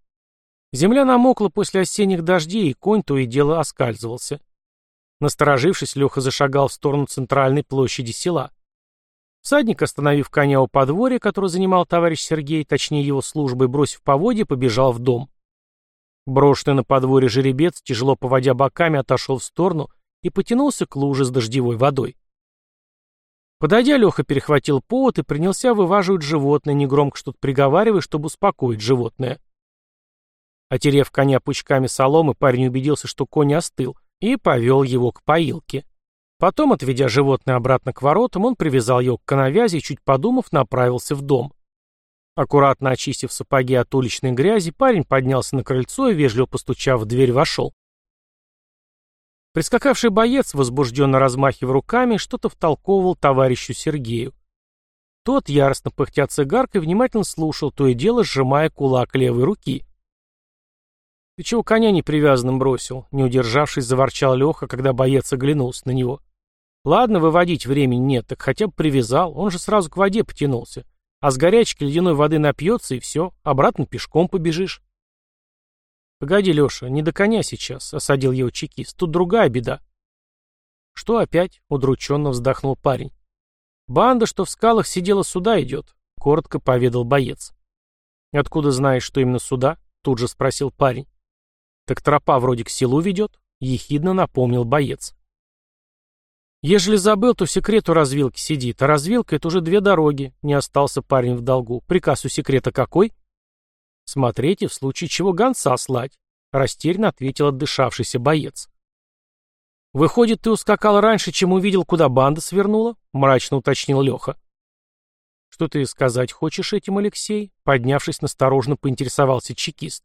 Земля намокла после осенних дождей, и конь то и дело оскальзывался. Насторожившись, Леха зашагал в сторону центральной площади села. Всадник, остановив коня у подворья, который занимал товарищ Сергей, точнее его службой, бросив поводья, побежал в дом. Брошенный на подворье жеребец, тяжело поводя боками, отошел в сторону и потянулся к луже с дождевой водой. Подойдя, Леха перехватил повод и принялся вываживать животное, негромко что-то приговаривая, чтобы успокоить животное. Отерев коня пучками соломы, парень убедился, что конь остыл, и повел его к поилке. Потом, отведя животное обратно к воротам, он привязал его к коновязи и, чуть подумав, направился в дом. Аккуратно очистив сапоги от уличной грязи, парень поднялся на крыльцо и, вежливо постучав в дверь, вошел. Прискакавший боец, возбужденно размахивая руками, что-то втолковывал товарищу Сергею. Тот, яростно пыхтя цигаркой, внимательно слушал, то и дело сжимая кулак левой руки. «Ты чего коня не привязанным бросил?» Не удержавшись, заворчал Леха, когда боец оглянулся на него. Ладно, выводить времени нет, так хотя бы привязал, он же сразу к воде потянулся. А с горячки ледяной воды напьется и все, обратно пешком побежишь. Погоди, Леша, не до коня сейчас, осадил его чекист, тут другая беда. Что опять? Удрученно вздохнул парень. Банда, что в скалах сидела, сюда идет, коротко поведал боец. Откуда знаешь, что именно сюда? Тут же спросил парень. Так тропа вроде к селу ведет, ехидно напомнил боец. Ежели забыл, то секрет у развилки сидит, а развилка — это уже две дороги, не остался парень в долгу. Приказ у секрета какой? Смотрите, в случае чего гонца слать, растерянно ответил отдышавшийся боец. «Выходит, ты ускакал раньше, чем увидел, куда банда свернула?» — мрачно уточнил Леха. «Что ты сказать хочешь этим, Алексей?» — поднявшись, насторожно поинтересовался чекист.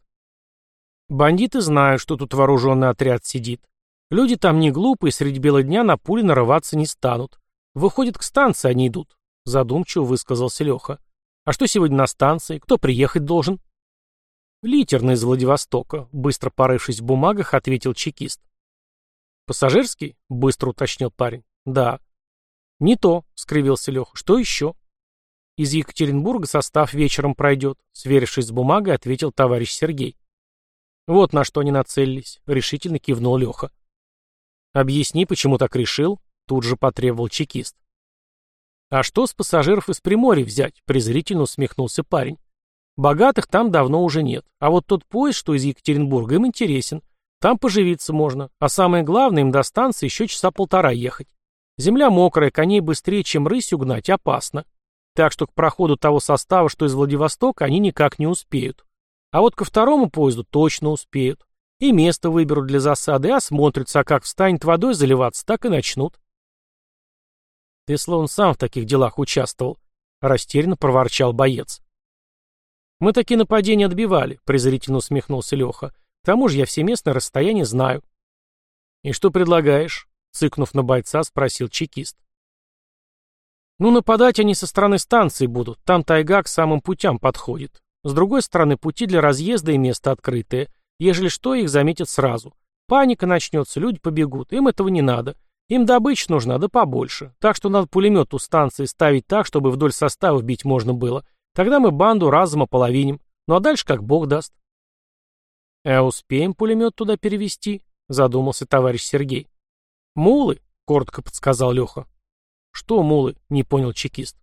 «Бандиты знают, что тут вооруженный отряд сидит. Люди там не глупые, среди бела дня на пули нарываться не станут. Выходят, к станции они идут, задумчиво высказался Леха. А что сегодня на станции? Кто приехать должен? Литерный из Владивостока, быстро порывшись в бумагах, ответил чекист. Пассажирский? Быстро уточнил парень. Да. Не то, скривился Леха. Что еще? Из Екатеринбурга состав вечером пройдет», — сверившись с бумагой, ответил товарищ Сергей. «Вот на что они нацелились», — решительно кивнул Леха. «Объясни, почему так решил?» — тут же потребовал чекист. «А что с пассажиров из Приморья взять?» — презрительно усмехнулся парень. «Богатых там давно уже нет. А вот тот поезд, что из Екатеринбурга, им интересен. Там поживиться можно. А самое главное, им до станции еще часа полтора ехать. Земля мокрая, коней быстрее, чем рысью гнать, опасно. Так что к проходу того состава, что из Владивостока, они никак не успеют. А вот ко второму поезду точно успеют. И место выберут для засады, и осмотрятся, а как встанет водой заливаться, так и начнут. Ты словно сам в таких делах участвовал, растерянно проворчал боец. Мы такие нападения отбивали, презрительно усмехнулся Леха. К тому же я все местные расстояния знаю. И что предлагаешь? Цыкнув на бойца, спросил чекист. Ну, нападать они со стороны станции будут, там тайга к самым путям подходит. С другой стороны, пути для разъезда и место открытое. Ежели что, их заметят сразу. Паника начнется, люди побегут. Им этого не надо. Им добыча нужна, да побольше. Так что надо пулемет у станции ставить так, чтобы вдоль состава бить можно было. Тогда мы банду разом ополовиним. Ну а дальше как бог даст. А успеем пулемет туда перевести? Задумался товарищ Сергей. Мулы, коротко подсказал Леха. Что мулы? Не понял чекист.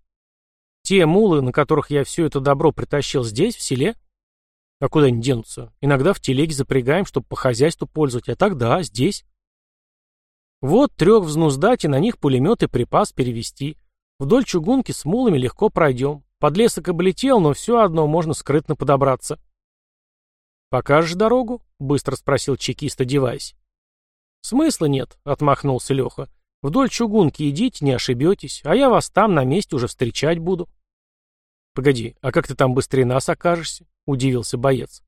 Те мулы, на которых я все это добро притащил здесь, в селе? А куда они денутся? Иногда в телеге запрягаем, чтобы по хозяйству пользовать, а так да, здесь. Вот трех взнуздать и на них пулемет и припас перевести. Вдоль чугунки с мулами легко пройдем. Подлесок облетел, но все одно можно скрытно подобраться. «Покажешь дорогу?» — быстро спросил чекист, одеваясь. «Смысла нет», — отмахнулся Леха. «Вдоль чугунки идите, не ошибетесь, а я вас там на месте уже встречать буду». «Погоди, а как ты там быстрее нас окажешься?» — удивился боец.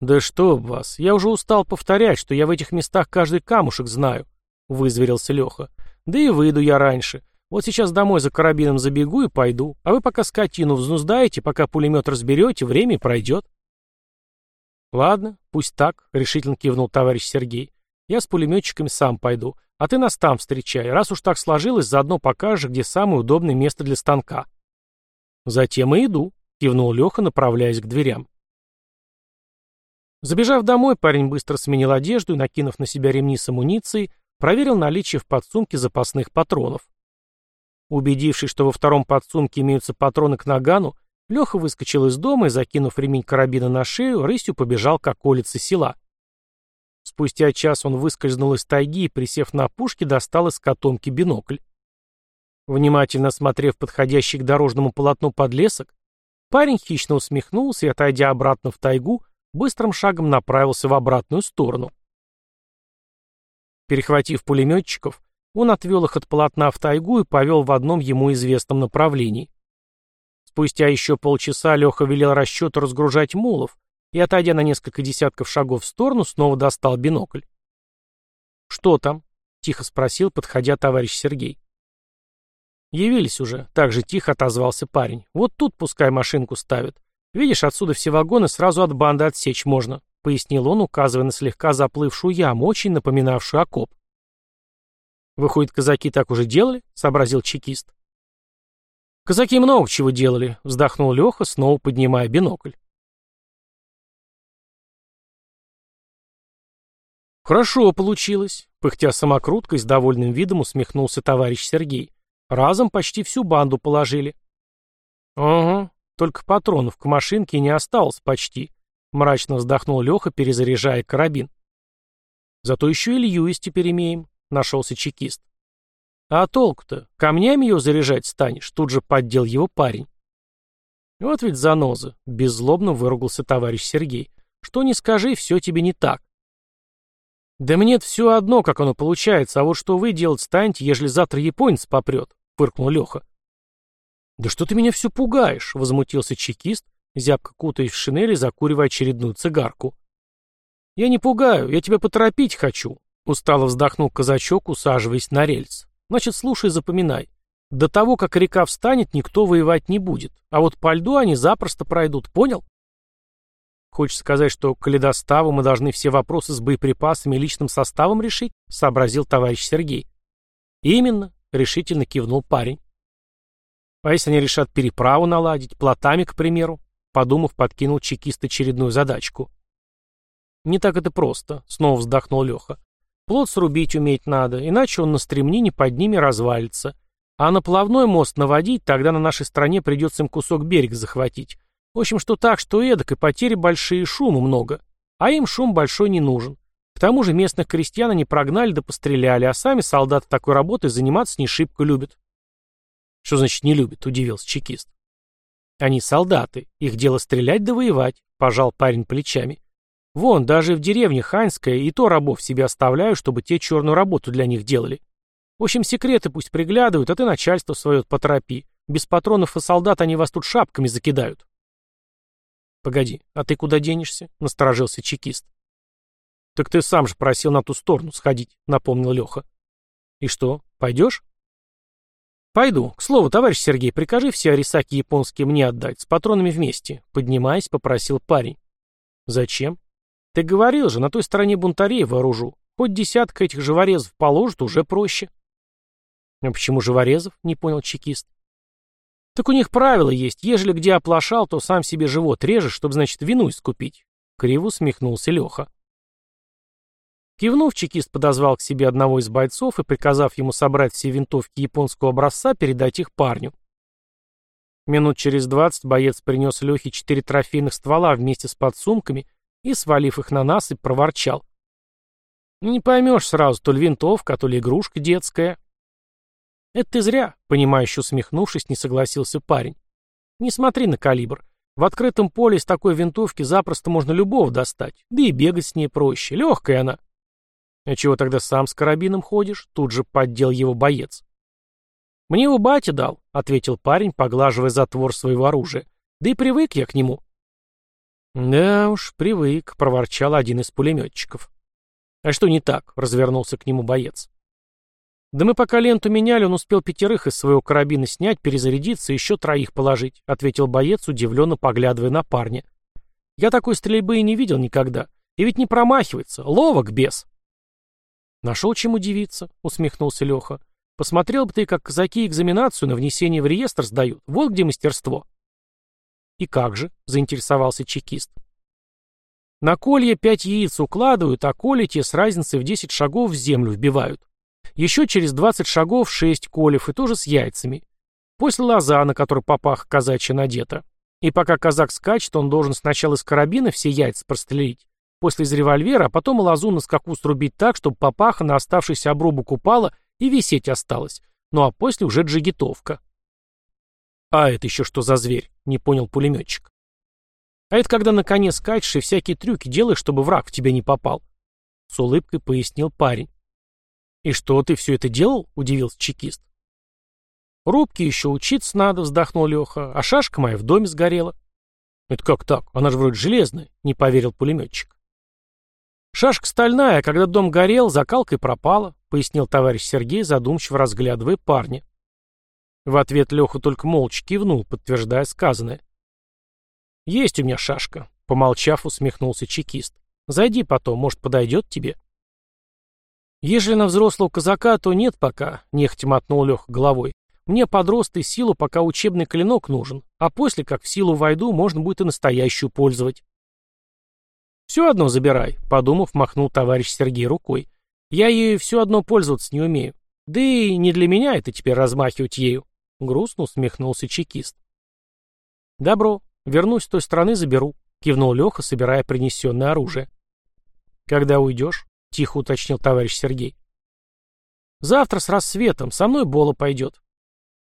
«Да что в вас, я уже устал повторять, что я в этих местах каждый камушек знаю», — вызверился Леха. «Да и выйду я раньше. Вот сейчас домой за карабином забегу и пойду, а вы пока скотину взнуздаете, пока пулемет разберете, время пройдет». «Ладно, пусть так», — решительно кивнул товарищ Сергей. «Я с пулеметчиками сам пойду, а ты нас там встречай. Раз уж так сложилось, заодно покажешь, где самое удобное место для станка». «Затем и иду», — кивнул Леха, направляясь к дверям. Забежав домой, парень быстро сменил одежду и, накинув на себя ремни с амуницией, проверил наличие в подсумке запасных патронов. Убедившись, что во втором подсумке имеются патроны к нагану, Леха выскочил из дома и, закинув ремень карабина на шею, рысью побежал к околице села. Спустя час он выскользнул из тайги и, присев на пушке, достал из котомки бинокль. Внимательно осмотрев подходящий к дорожному полотну подлесок, парень хищно усмехнулся и, отойдя обратно в тайгу, быстрым шагом направился в обратную сторону. Перехватив пулеметчиков, он отвел их от полотна в тайгу и повел в одном ему известном направлении. Спустя еще полчаса Леха велел расчету разгружать мулов и, отойдя на несколько десятков шагов в сторону, снова достал бинокль. «Что там?» — тихо спросил, подходя товарищ Сергей. «Явились уже», — так же тихо отозвался парень. «Вот тут пускай машинку ставят. Видишь, отсюда все вагоны сразу от банды отсечь можно», — пояснил он, указывая на слегка заплывшую яму, очень напоминавшую окоп. «Выходит, казаки так уже делали?» — сообразил чекист. «Казаки много чего делали», — вздохнул Леха, снова поднимая бинокль. «Хорошо получилось», — пыхтя самокруткой с довольным видом усмехнулся товарищ Сергей. «Разом почти всю банду положили». «Ага, только патронов к машинке не осталось почти», — мрачно вздохнул Леха, перезаряжая карабин. «Зато еще и Льюис теперь имеем», — нашелся чекист. «А толк-то? Камнями ее заряжать станешь?» Тут же поддел его парень. «Вот ведь заноза!» — беззлобно выругался товарищ Сергей. «Что не скажи, все тебе не так». «Да мне все одно, как оно получается, а вот что вы делать станете, ежели завтра японец попрет?» — фыркнул Леха. «Да что ты меня все пугаешь?» — возмутился чекист, зябко кутаясь в шинели, закуривая очередную цигарку. «Я не пугаю, я тебя поторопить хочу», — устало вздохнул казачок, усаживаясь на рельс. «Значит, слушай запоминай. До того, как река встанет, никто воевать не будет, а вот по льду они запросто пройдут, понял?» «Хочешь сказать, что к ледоставу мы должны все вопросы с боеприпасами и личным составом решить?» — сообразил товарищ Сергей. «Именно», — решительно кивнул парень. А если они решат переправу наладить, плотами, к примеру? Подумав, подкинул чекист очередную задачку. Не так это просто, снова вздохнул Леха. Плот срубить уметь надо, иначе он на стремнине под ними развалится. А на плавной мост наводить, тогда на нашей стране придется им кусок берега захватить. В общем, что так, что эдак, и потери большие, шума много. А им шум большой не нужен. К тому же местных крестьян они прогнали да постреляли, а сами солдаты такой работой заниматься не шибко любят. Что значит не любят, удивился чекист. Они солдаты, их дело стрелять да воевать, пожал парень плечами. Вон, даже в деревне Ханьская и то рабов себе оставляю, чтобы те черную работу для них делали. В общем, секреты пусть приглядывают, а ты начальство свое поторопи. Без патронов и солдат они вас тут шапками закидают. Погоди, а ты куда денешься? Насторожился чекист. Так ты сам же просил на ту сторону сходить, напомнил Леха. И что, пойдешь? Пойду. К слову, товарищ Сергей, прикажи все арисаки японские мне отдать, с патронами вместе. Поднимаясь, попросил парень. Зачем? Ты говорил же, на той стороне бунтарей вооружу. Хоть десятка этих живорезов положат, уже проще. А почему живорезов? Не понял чекист. Так у них правило есть. Ежели где оплошал, то сам себе живот режешь, чтобы, значит, вину искупить. Криво усмехнулся Леха. Кивнув, чекист подозвал к себе одного из бойцов и, приказав ему собрать все винтовки японского образца, передать их парню. Минут через двадцать боец принес Лехе четыре трофейных ствола вместе с подсумками и, свалив их на насыпь, проворчал. «Не поймешь сразу, то ли винтовка, то ли игрушка детская». «Это ты зря», — понимающе усмехнувшись, не согласился парень. «Не смотри на калибр. В открытом поле из такой винтовки запросто можно любого достать, да и бегать с ней проще, легкая она». «А чего тогда сам с карабином ходишь?» — тут же поддел его боец. «Мне его батя дал», — ответил парень, поглаживая затвор своего оружия. «Да и привык я к нему». «Да уж, привык», — проворчал один из пулеметчиков. «А что не так?» — развернулся к нему боец. «Да мы пока ленту меняли, он успел пятерых из своего карабина снять, перезарядиться и еще троих положить», — ответил боец, удивленно поглядывая на парня. «Я такой стрельбы и не видел никогда. И ведь не промахивается. Ловок, бес!» «Нашел чем удивиться», — усмехнулся Леха. «Посмотрел бы ты, как казаки экзаменацию на внесение в реестр сдают. Вот где мастерство». «И как же?» — заинтересовался чекист. «На колье пять яиц укладывают, а коли те с разницей в десять шагов в землю вбивают. Еще через двадцать шагов шесть колев, и тоже с яйцами. После лоза, на которой папах казачья надета. И пока казак скачет, он должен сначала из карабина все яйца прострелить, после из револьвера, а потом лозу на скаку срубить так, чтобы папаха на оставшийся обрубок упала и висеть осталась. Ну а после уже джигитовка. «А это еще что за зверь?» — не понял пулеметчик. «А это когда на коне скачешь и всякие трюки делаешь, чтобы враг в тебя не попал», — с улыбкой пояснил парень. «И что, ты все это делал?» — удивился чекист. «Рубки еще учиться надо», — вздохнул Леха, — «а шашка моя в доме сгорела». «Это как так? Она же вроде железная», — не поверил пулеметчик. «Шашка стальная, когда дом горел, закалкой пропала», — пояснил товарищ Сергей, задумчиво разглядывая парня. В ответ Леха только молча кивнул, подтверждая сказанное. «Есть у меня шашка», — помолчав, усмехнулся чекист. «Зайди потом, может, подойдет тебе». «Ежели на взрослого казака, то нет пока», — нехотя мотнул Леха головой. «Мне подрост и силу пока учебный клинок нужен, а после, как в силу войду, можно будет и настоящую пользовать». «Все одно забирай», — подумав, махнул товарищ Сергей рукой. «Я ею все одно пользоваться не умею. Да и не для меня это теперь размахивать ею». Грустно усмехнулся чекист. «Добро. Вернусь с той стороны, заберу», — кивнул Леха, собирая принесенное оружие. «Когда уйдешь?» — тихо уточнил товарищ Сергей. «Завтра с рассветом. Со мной Бола пойдет».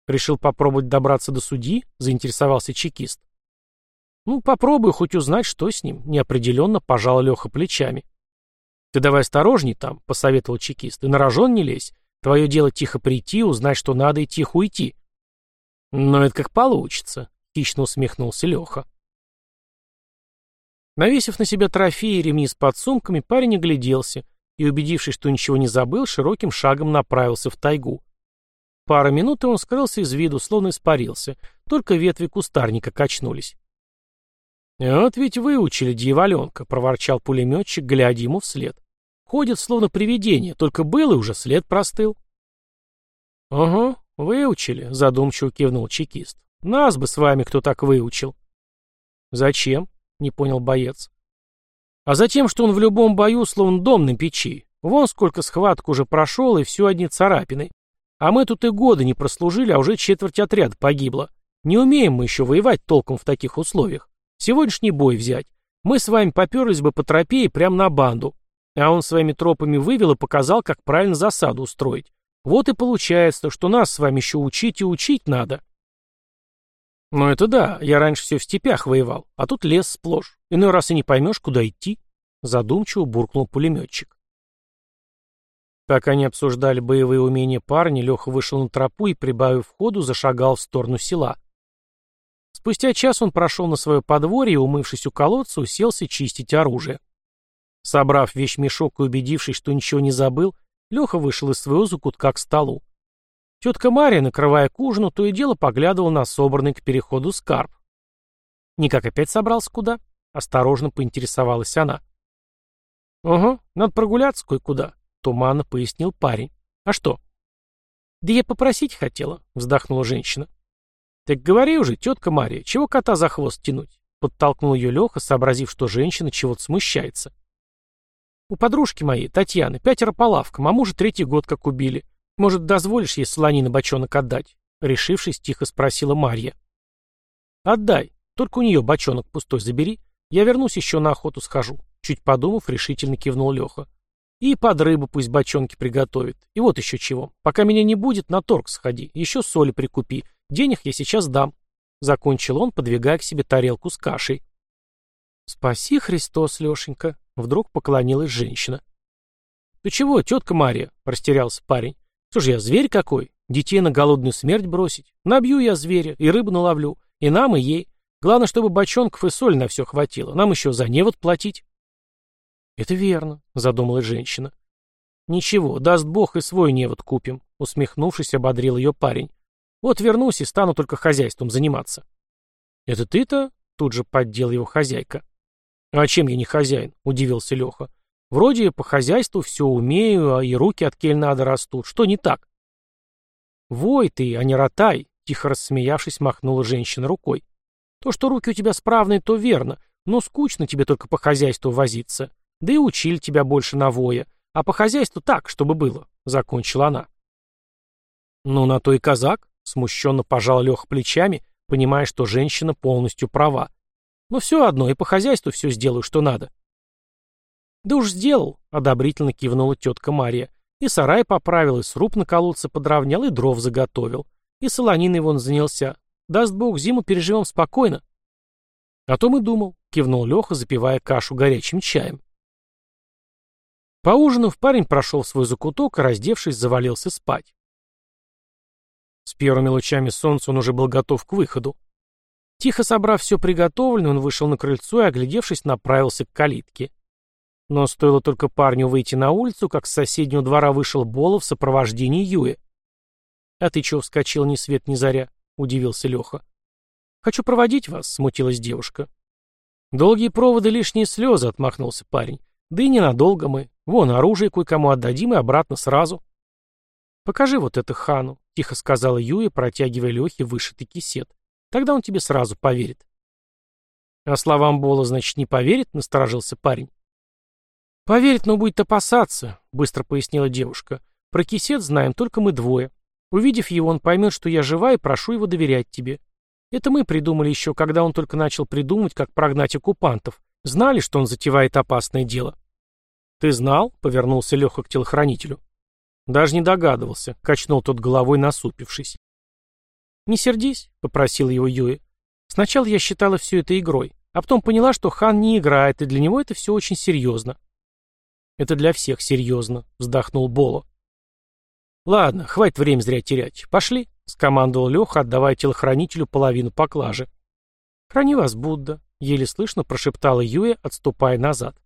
«Решил попробовать добраться до судьи?» — заинтересовался чекист. «Ну, попробую хоть узнать, что с ним», — неопределенно пожал Леха плечами. «Ты давай осторожней там», — посоветовал чекист, — «и на рожон не лезь. Твое дело тихо прийти, узнать, что надо, и тихо уйти». «Но это как получится», — хищно усмехнулся Леха. Навесив на себя трофеи и ремни с подсумками, парень огляделся и, убедившись, что ничего не забыл, широким шагом направился в тайгу. Пара минут, и он скрылся из виду, словно испарился, только ветви кустарника качнулись. «Вот ведь выучили дьяволенка», — проворчал пулеметчик, глядя ему вслед. «Ходит, словно привидение, только был и уже след простыл». «Ага, «Выучили», — задумчиво кивнул чекист. «Нас бы с вами кто так выучил». «Зачем?» — не понял боец. «А затем, что он в любом бою словно дом на печи. Вон сколько схваток уже прошел, и все одни царапины. А мы тут и годы не прослужили, а уже четверть отряда погибло. Не умеем мы еще воевать толком в таких условиях. Сегодняшний бой взять. Мы с вами поперлись бы по тропе и прямо на банду. А он своими тропами вывел и показал, как правильно засаду устроить. Вот и получается, что нас с вами еще учить и учить надо. Ну это да, я раньше все в степях воевал, а тут лес сплошь. Иной раз и не поймешь, куда идти. Задумчиво буркнул пулеметчик. Пока они обсуждали боевые умения парня, Леха вышел на тропу и, прибавив ходу, зашагал в сторону села. Спустя час он прошел на свое подворье и, умывшись у колодца, уселся чистить оружие. Собрав вещмешок и убедившись, что ничего не забыл, Леха вышел из своего закутка к столу. Тетка Мария, накрывая к ужину, то и дело поглядывала на собранный к переходу скарб. «Никак опять собрался куда?» — осторожно поинтересовалась она. «Угу, надо прогуляться кое-куда», — туманно пояснил парень. «А что?» «Да я попросить хотела», — вздохнула женщина. «Так говори уже, тетка Мария, чего кота за хвост тянуть?» — подтолкнул ее Леха, сообразив, что женщина чего-то смущается. У подружки моей, Татьяны, пятеро по лавкам, а мужа третий год как убили. Может, дозволишь ей солонина бочонок отдать?» Решившись, тихо спросила Марья. «Отдай. Только у нее бочонок пустой забери. Я вернусь еще на охоту схожу». Чуть подумав, решительно кивнул Леха. «И под рыбу пусть бочонки приготовит. И вот еще чего. Пока меня не будет, на торг сходи. Еще соли прикупи. Денег я сейчас дам». Закончил он, подвигая к себе тарелку с кашей. «Спаси Христос, Лешенька», Вдруг поклонилась женщина. «Ты чего, тетка Мария?» — растерялся парень. «Что ж я, зверь какой? Детей на голодную смерть бросить? Набью я зверя, и рыбу наловлю. И нам, и ей. Главное, чтобы бочонков и соль на все хватило. Нам еще за невод платить». «Это верно», — задумалась женщина. «Ничего, даст бог и свой невод купим», — усмехнувшись, ободрил ее парень. «Вот вернусь и стану только хозяйством заниматься». «Это ты-то?» — тут же поддел его хозяйка. «А чем я не хозяин?» — удивился Леха. «Вроде по хозяйству все умею, а и руки от кель надо растут. Что не так?» «Вой ты, а не ротай!» — тихо рассмеявшись, махнула женщина рукой. «То, что руки у тебя справные, то верно, но скучно тебе только по хозяйству возиться. Да и учили тебя больше на воя. А по хозяйству так, чтобы было», — закончила она. «Ну, на то и казак», — смущенно пожал Леха плечами, понимая, что женщина полностью права. Но все одно, и по хозяйству все сделаю, что надо. Да уж сделал, одобрительно кивнула тетка Мария. И сарай поправил, и сруб на колодце подровнял, и дров заготовил. И солониной вон занялся. Даст бог, зиму переживем спокойно. О том и думал, кивнул Леха, запивая кашу горячим чаем. Поужинав, парень прошел в свой закуток и, раздевшись, завалился спать. С первыми лучами солнца он уже был готов к выходу. Тихо собрав все приготовленное, он вышел на крыльцо и, оглядевшись, направился к калитке. Но стоило только парню выйти на улицу, как с соседнего двора вышел Болов в сопровождении Юэ. «А ты чего вскочил ни свет ни заря?» — удивился Леха. «Хочу проводить вас», — смутилась девушка. «Долгие проводы, лишние слезы», — отмахнулся парень. «Да и ненадолго мы. Вон, оружие кое-кому отдадим и обратно сразу». «Покажи вот это хану», — тихо сказала Юя, протягивая Лехе вышитый кисет. Тогда он тебе сразу поверит. А словам Бола, значит, не поверит, насторожился парень. Поверит, но будет опасаться, быстро пояснила девушка. Про кисет знаем только мы двое. Увидев его, он поймет, что я жива, и прошу его доверять тебе. Это мы придумали еще, когда он только начал придумывать, как прогнать оккупантов. Знали, что он затевает опасное дело. «Ты знал?» — повернулся Леха к телохранителю. «Даже не догадывался», — качнул тот головой, насупившись. «Не сердись», — попросил его Юэ. «Сначала я считала все это игрой, а потом поняла, что хан не играет, и для него это все очень серьезно». «Это для всех серьезно», — вздохнул Боло. «Ладно, хватит время зря терять. Пошли», — скомандовал Леха, отдавая телохранителю половину поклажи. «Храни вас, Будда», — еле слышно прошептала Юэ, отступая назад.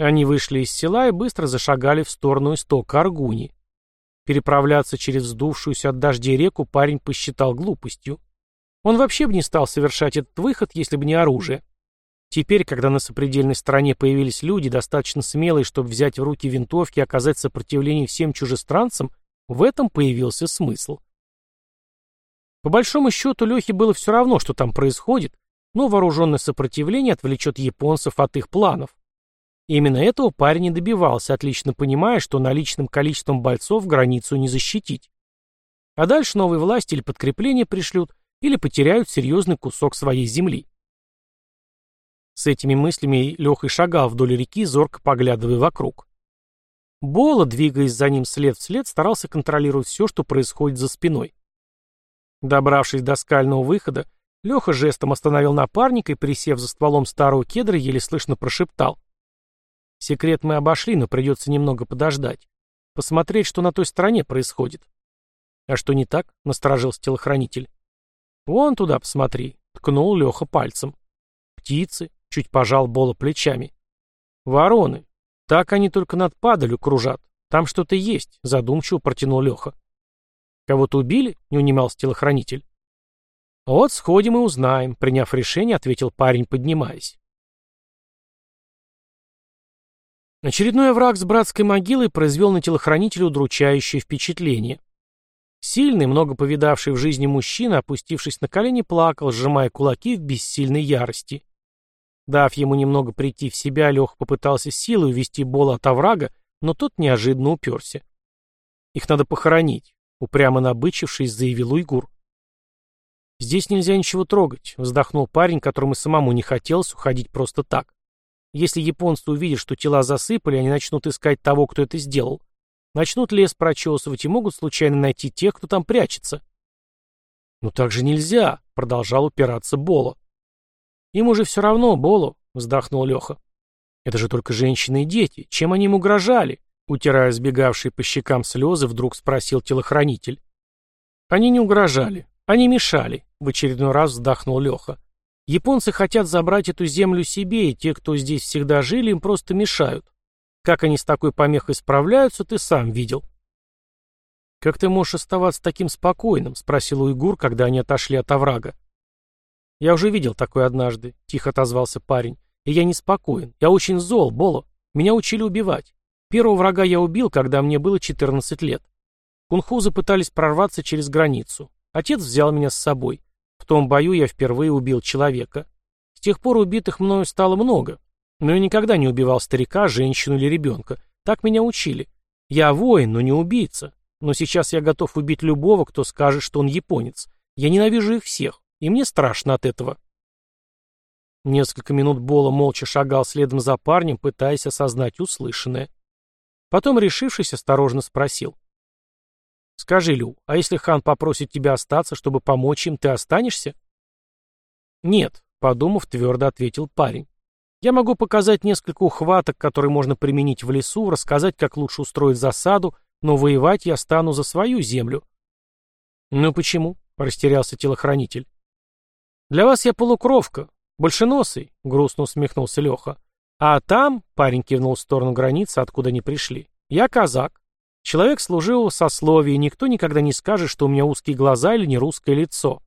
Они вышли из села и быстро зашагали в сторону истока Аргуни. Переправляться через вздувшуюся от дождей реку парень посчитал глупостью. Он вообще бы не стал совершать этот выход, если бы не оружие. Теперь, когда на сопредельной стороне появились люди, достаточно смелые, чтобы взять в руки винтовки и оказать сопротивление всем чужестранцам, В этом появился смысл. По большому счету Лехе было все равно, что там происходит, но вооруженное сопротивление отвлечет японцев от их планов. Именно этого парень и добивался, отлично понимая, что наличным количеством бойцов границу не защитить. А дальше новые власти или подкрепление пришлют, или потеряют серьезный кусок своей земли. С этими мыслями Леха и шагал вдоль реки, зорко поглядывая вокруг. Бола, двигаясь за ним след в след, старался контролировать все, что происходит за спиной. Добравшись до скального выхода, Леха жестом остановил напарника и, присев за стволом старого кедра, еле слышно прошептал. «Секрет мы обошли, но придется немного подождать. Посмотреть, что на той стороне происходит». «А что не так?» — насторожился телохранитель. «Вон туда посмотри», — ткнул Леха пальцем. «Птицы», — чуть пожал Бола плечами. «Вороны. Так они только над падалью кружат. Там что-то есть», — задумчиво протянул Леха. «Кого-то убили?» — не унимался телохранитель. «Вот сходим и узнаем», — приняв решение, ответил парень, поднимаясь. Очередной враг с братской могилой произвел на телохранителя удручающее впечатление. Сильный, много повидавший в жизни мужчина, опустившись на колени, плакал, сжимая кулаки в бессильной ярости. Дав ему немного прийти в себя, Лех попытался силой увести Бола от оврага, но тот неожиданно уперся. «Их надо похоронить», — упрямо набычившись, заявил Уйгур. «Здесь нельзя ничего трогать», — вздохнул парень, которому самому не хотелось уходить просто так. «Если японцы увидят, что тела засыпали, они начнут искать того, кто это сделал. Начнут лес прочесывать и могут случайно найти тех, кто там прячется. «Ну так же нельзя», — продолжал упираться Боло. «Им уже все равно, Боло», — вздохнул Леха. «Это же только женщины и дети. Чем они им угрожали?» Утирая сбегавшие по щекам слезы, вдруг спросил телохранитель. «Они не угрожали. Они мешали», — в очередной раз вздохнул Леха. «Японцы хотят забрать эту землю себе, и те, кто здесь всегда жили, им просто мешают. Как они с такой помехой справляются, ты сам видел. «Как ты можешь оставаться таким спокойным?» — спросил Уйгур, когда они отошли от оврага. «Я уже видел такое однажды», — тихо отозвался парень. «И я не спокоен. Я очень зол, Боло. Меня учили убивать. Первого врага я убил, когда мне было 14 лет. Кунхузы пытались прорваться через границу. Отец взял меня с собой. В том бою я впервые убил человека. С тех пор убитых мною стало много. Но я никогда не убивал старика, женщину или ребенка. Так меня учили. Я воин, но не убийца. Но сейчас я готов убить любого, кто скажет, что он японец. Я ненавижу их всех, и мне страшно от этого. Несколько минут Бола молча шагал следом за парнем, пытаясь осознать услышанное. Потом, решившись, осторожно спросил. «Скажи, Лю, а если хан попросит тебя остаться, чтобы помочь им, ты останешься?» «Нет», — подумав, твердо ответил парень. Я могу показать несколько ухваток, которые можно применить в лесу, рассказать, как лучше устроить засаду, но воевать я стану за свою землю. Ну почему? Растерялся телохранитель. Для вас я полукровка, большеносый, грустно усмехнулся Леха. А там, парень кивнул в сторону границы, откуда они пришли, я казак. Человек служил сословия, и никто никогда не скажет, что у меня узкие глаза или не русское лицо.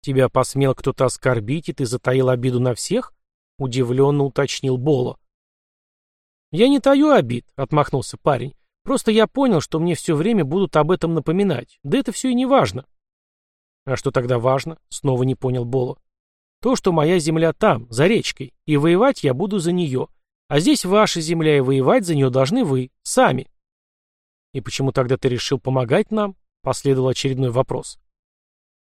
Тебя посмел кто-то оскорбить, и ты затаил обиду на всех? — удивленно уточнил Боло. «Я не таю обид», — отмахнулся парень. «Просто я понял, что мне все время будут об этом напоминать. Да это все и не важно». «А что тогда важно?» — снова не понял Боло. «То, что моя земля там, за речкой, и воевать я буду за нее. А здесь ваша земля, и воевать за нее должны вы, сами». «И почему тогда ты решил помогать нам?» — последовал очередной вопрос.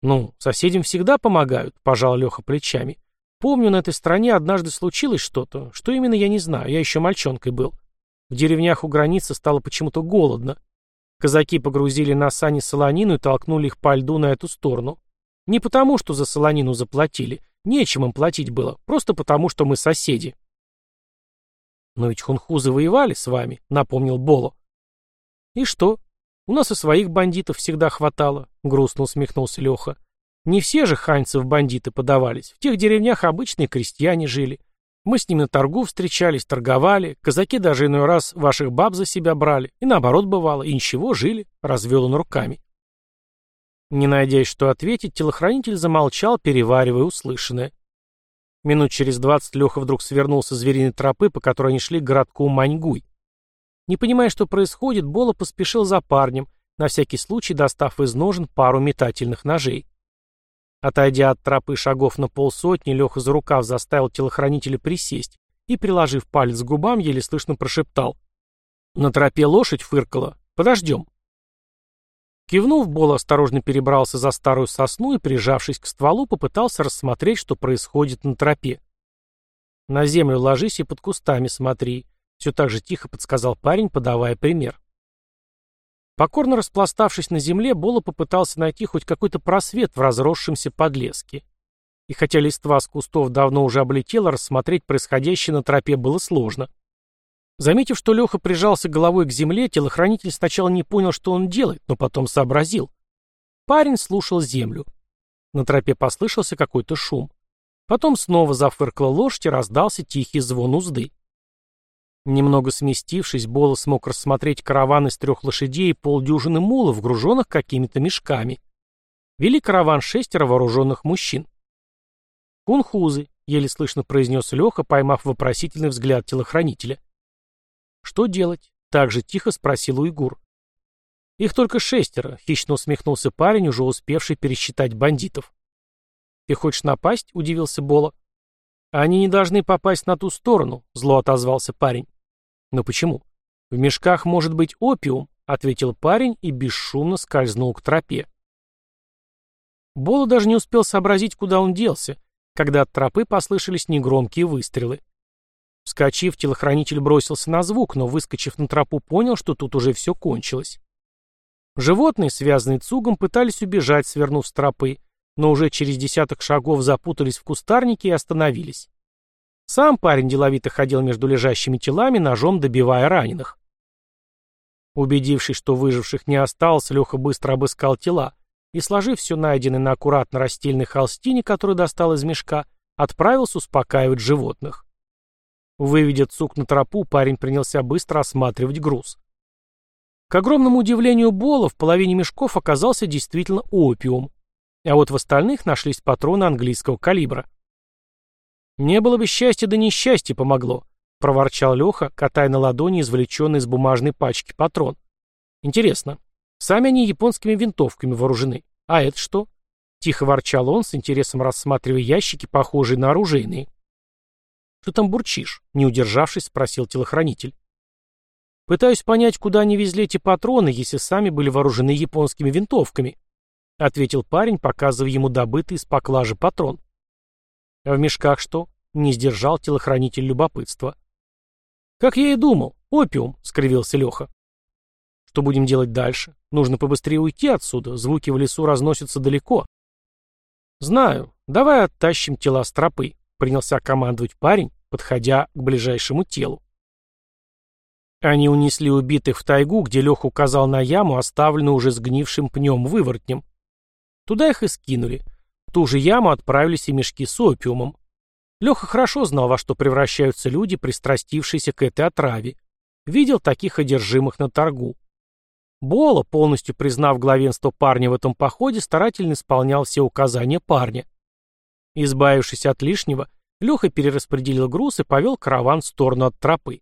«Ну, соседям всегда помогают», — пожал Леха плечами. Помню, на этой стороне однажды случилось что-то. Что именно, я не знаю. Я еще мальчонкой был. В деревнях у границы стало почему-то голодно. Казаки погрузили на сани солонину и толкнули их по льду на эту сторону. Не потому, что за солонину заплатили. Нечем им платить было. Просто потому, что мы соседи. «Но ведь хунхузы воевали с вами», — напомнил Боло. «И что? У нас и своих бандитов всегда хватало», — грустно усмехнулся Леха. Не все же ханьцы в бандиты подавались. В тех деревнях обычные крестьяне жили. Мы с ними на торгу встречались, торговали. Казаки даже иной раз ваших баб за себя брали. И наоборот бывало. И ничего, жили. Развел он руками. Не найдясь, что ответить, телохранитель замолчал, переваривая услышанное. Минут через двадцать Леха вдруг свернулся с звериной тропы, по которой они шли к городку Маньгуй. Не понимая, что происходит, Бола поспешил за парнем, на всякий случай достав из ножен пару метательных ножей. Отойдя от тропы шагов на полсотни, Леха за рукав заставил телохранителя присесть и, приложив палец к губам, еле слышно прошептал. «На тропе лошадь фыркала. Подождем». Кивнув, Бола осторожно перебрался за старую сосну и, прижавшись к стволу, попытался рассмотреть, что происходит на тропе. «На землю ложись и под кустами смотри», — все так же тихо подсказал парень, подавая пример. Покорно распластавшись на земле, Бола попытался найти хоть какой-то просвет в разросшемся подлеске. И хотя листва с кустов давно уже облетела, рассмотреть происходящее на тропе было сложно. Заметив, что Леха прижался головой к земле, телохранитель сначала не понял, что он делает, но потом сообразил. Парень слушал землю. На тропе послышался какой-то шум. Потом снова зафыркала лошадь и раздался тихий звон узды. Немного сместившись, Бола смог рассмотреть караван из трех лошадей и полдюжины мулов, груженных какими-то мешками. Вели караван шестеро вооруженных мужчин. «Кунхузы», — еле слышно произнес Леха, поймав вопросительный взгляд телохранителя. «Что делать?» — так же тихо спросил Уйгур. «Их только шестеро», — хищно усмехнулся парень, уже успевший пересчитать бандитов. «Ты хочешь напасть?» — удивился Бола. «Они не должны попасть на ту сторону», — зло отозвался парень. «Но почему?» «В мешках может быть опиум», — ответил парень и бесшумно скользнул к тропе. Бола даже не успел сообразить, куда он делся, когда от тропы послышались негромкие выстрелы. Вскочив, телохранитель бросился на звук, но, выскочив на тропу, понял, что тут уже все кончилось. Животные, связанные цугом, пытались убежать, свернув с тропы, но уже через десяток шагов запутались в кустарнике и остановились. Сам парень деловито ходил между лежащими телами, ножом добивая раненых. Убедившись, что выживших не осталось, Леха быстро обыскал тела и, сложив все найденное на аккуратно растельной холстине, который достал из мешка, отправился успокаивать животных. Выведя цук на тропу, парень принялся быстро осматривать груз. К огромному удивлению Бола, в половине мешков оказался действительно опиум. А вот в остальных нашлись патроны английского калибра. «Не было бы счастья, да несчастье помогло», — проворчал Леха, катая на ладони извлеченный из бумажной пачки патрон. «Интересно, сами они японскими винтовками вооружены. А это что?» Тихо ворчал он, с интересом рассматривая ящики, похожие на оружейные. «Что там бурчишь?» — не удержавшись, спросил телохранитель. «Пытаюсь понять, куда они везли эти патроны, если сами были вооружены японскими винтовками», — ответил парень, показывая ему добытый из поклажи патрон. «А в мешках что?» — не сдержал телохранитель любопытства. «Как я и думал, опиум», — скривился Леха. «Что будем делать дальше? Нужно побыстрее уйти отсюда, звуки в лесу разносятся далеко». «Знаю. Давай оттащим тела с тропы», — принялся командовать парень, подходя к ближайшему телу. Они унесли убитых в тайгу, где Леха указал на яму, оставленную уже сгнившим пнем выворотнем. Туда их и скинули. В ту же яму отправились и мешки с опиумом. Леха хорошо знал, во что превращаются люди, пристрастившиеся к этой отраве. Видел таких одержимых на торгу. Бола, полностью признав главенство парня в этом походе, старательно исполнял все указания парня. Избавившись от лишнего, Леха перераспределил груз и повел караван в сторону от тропы.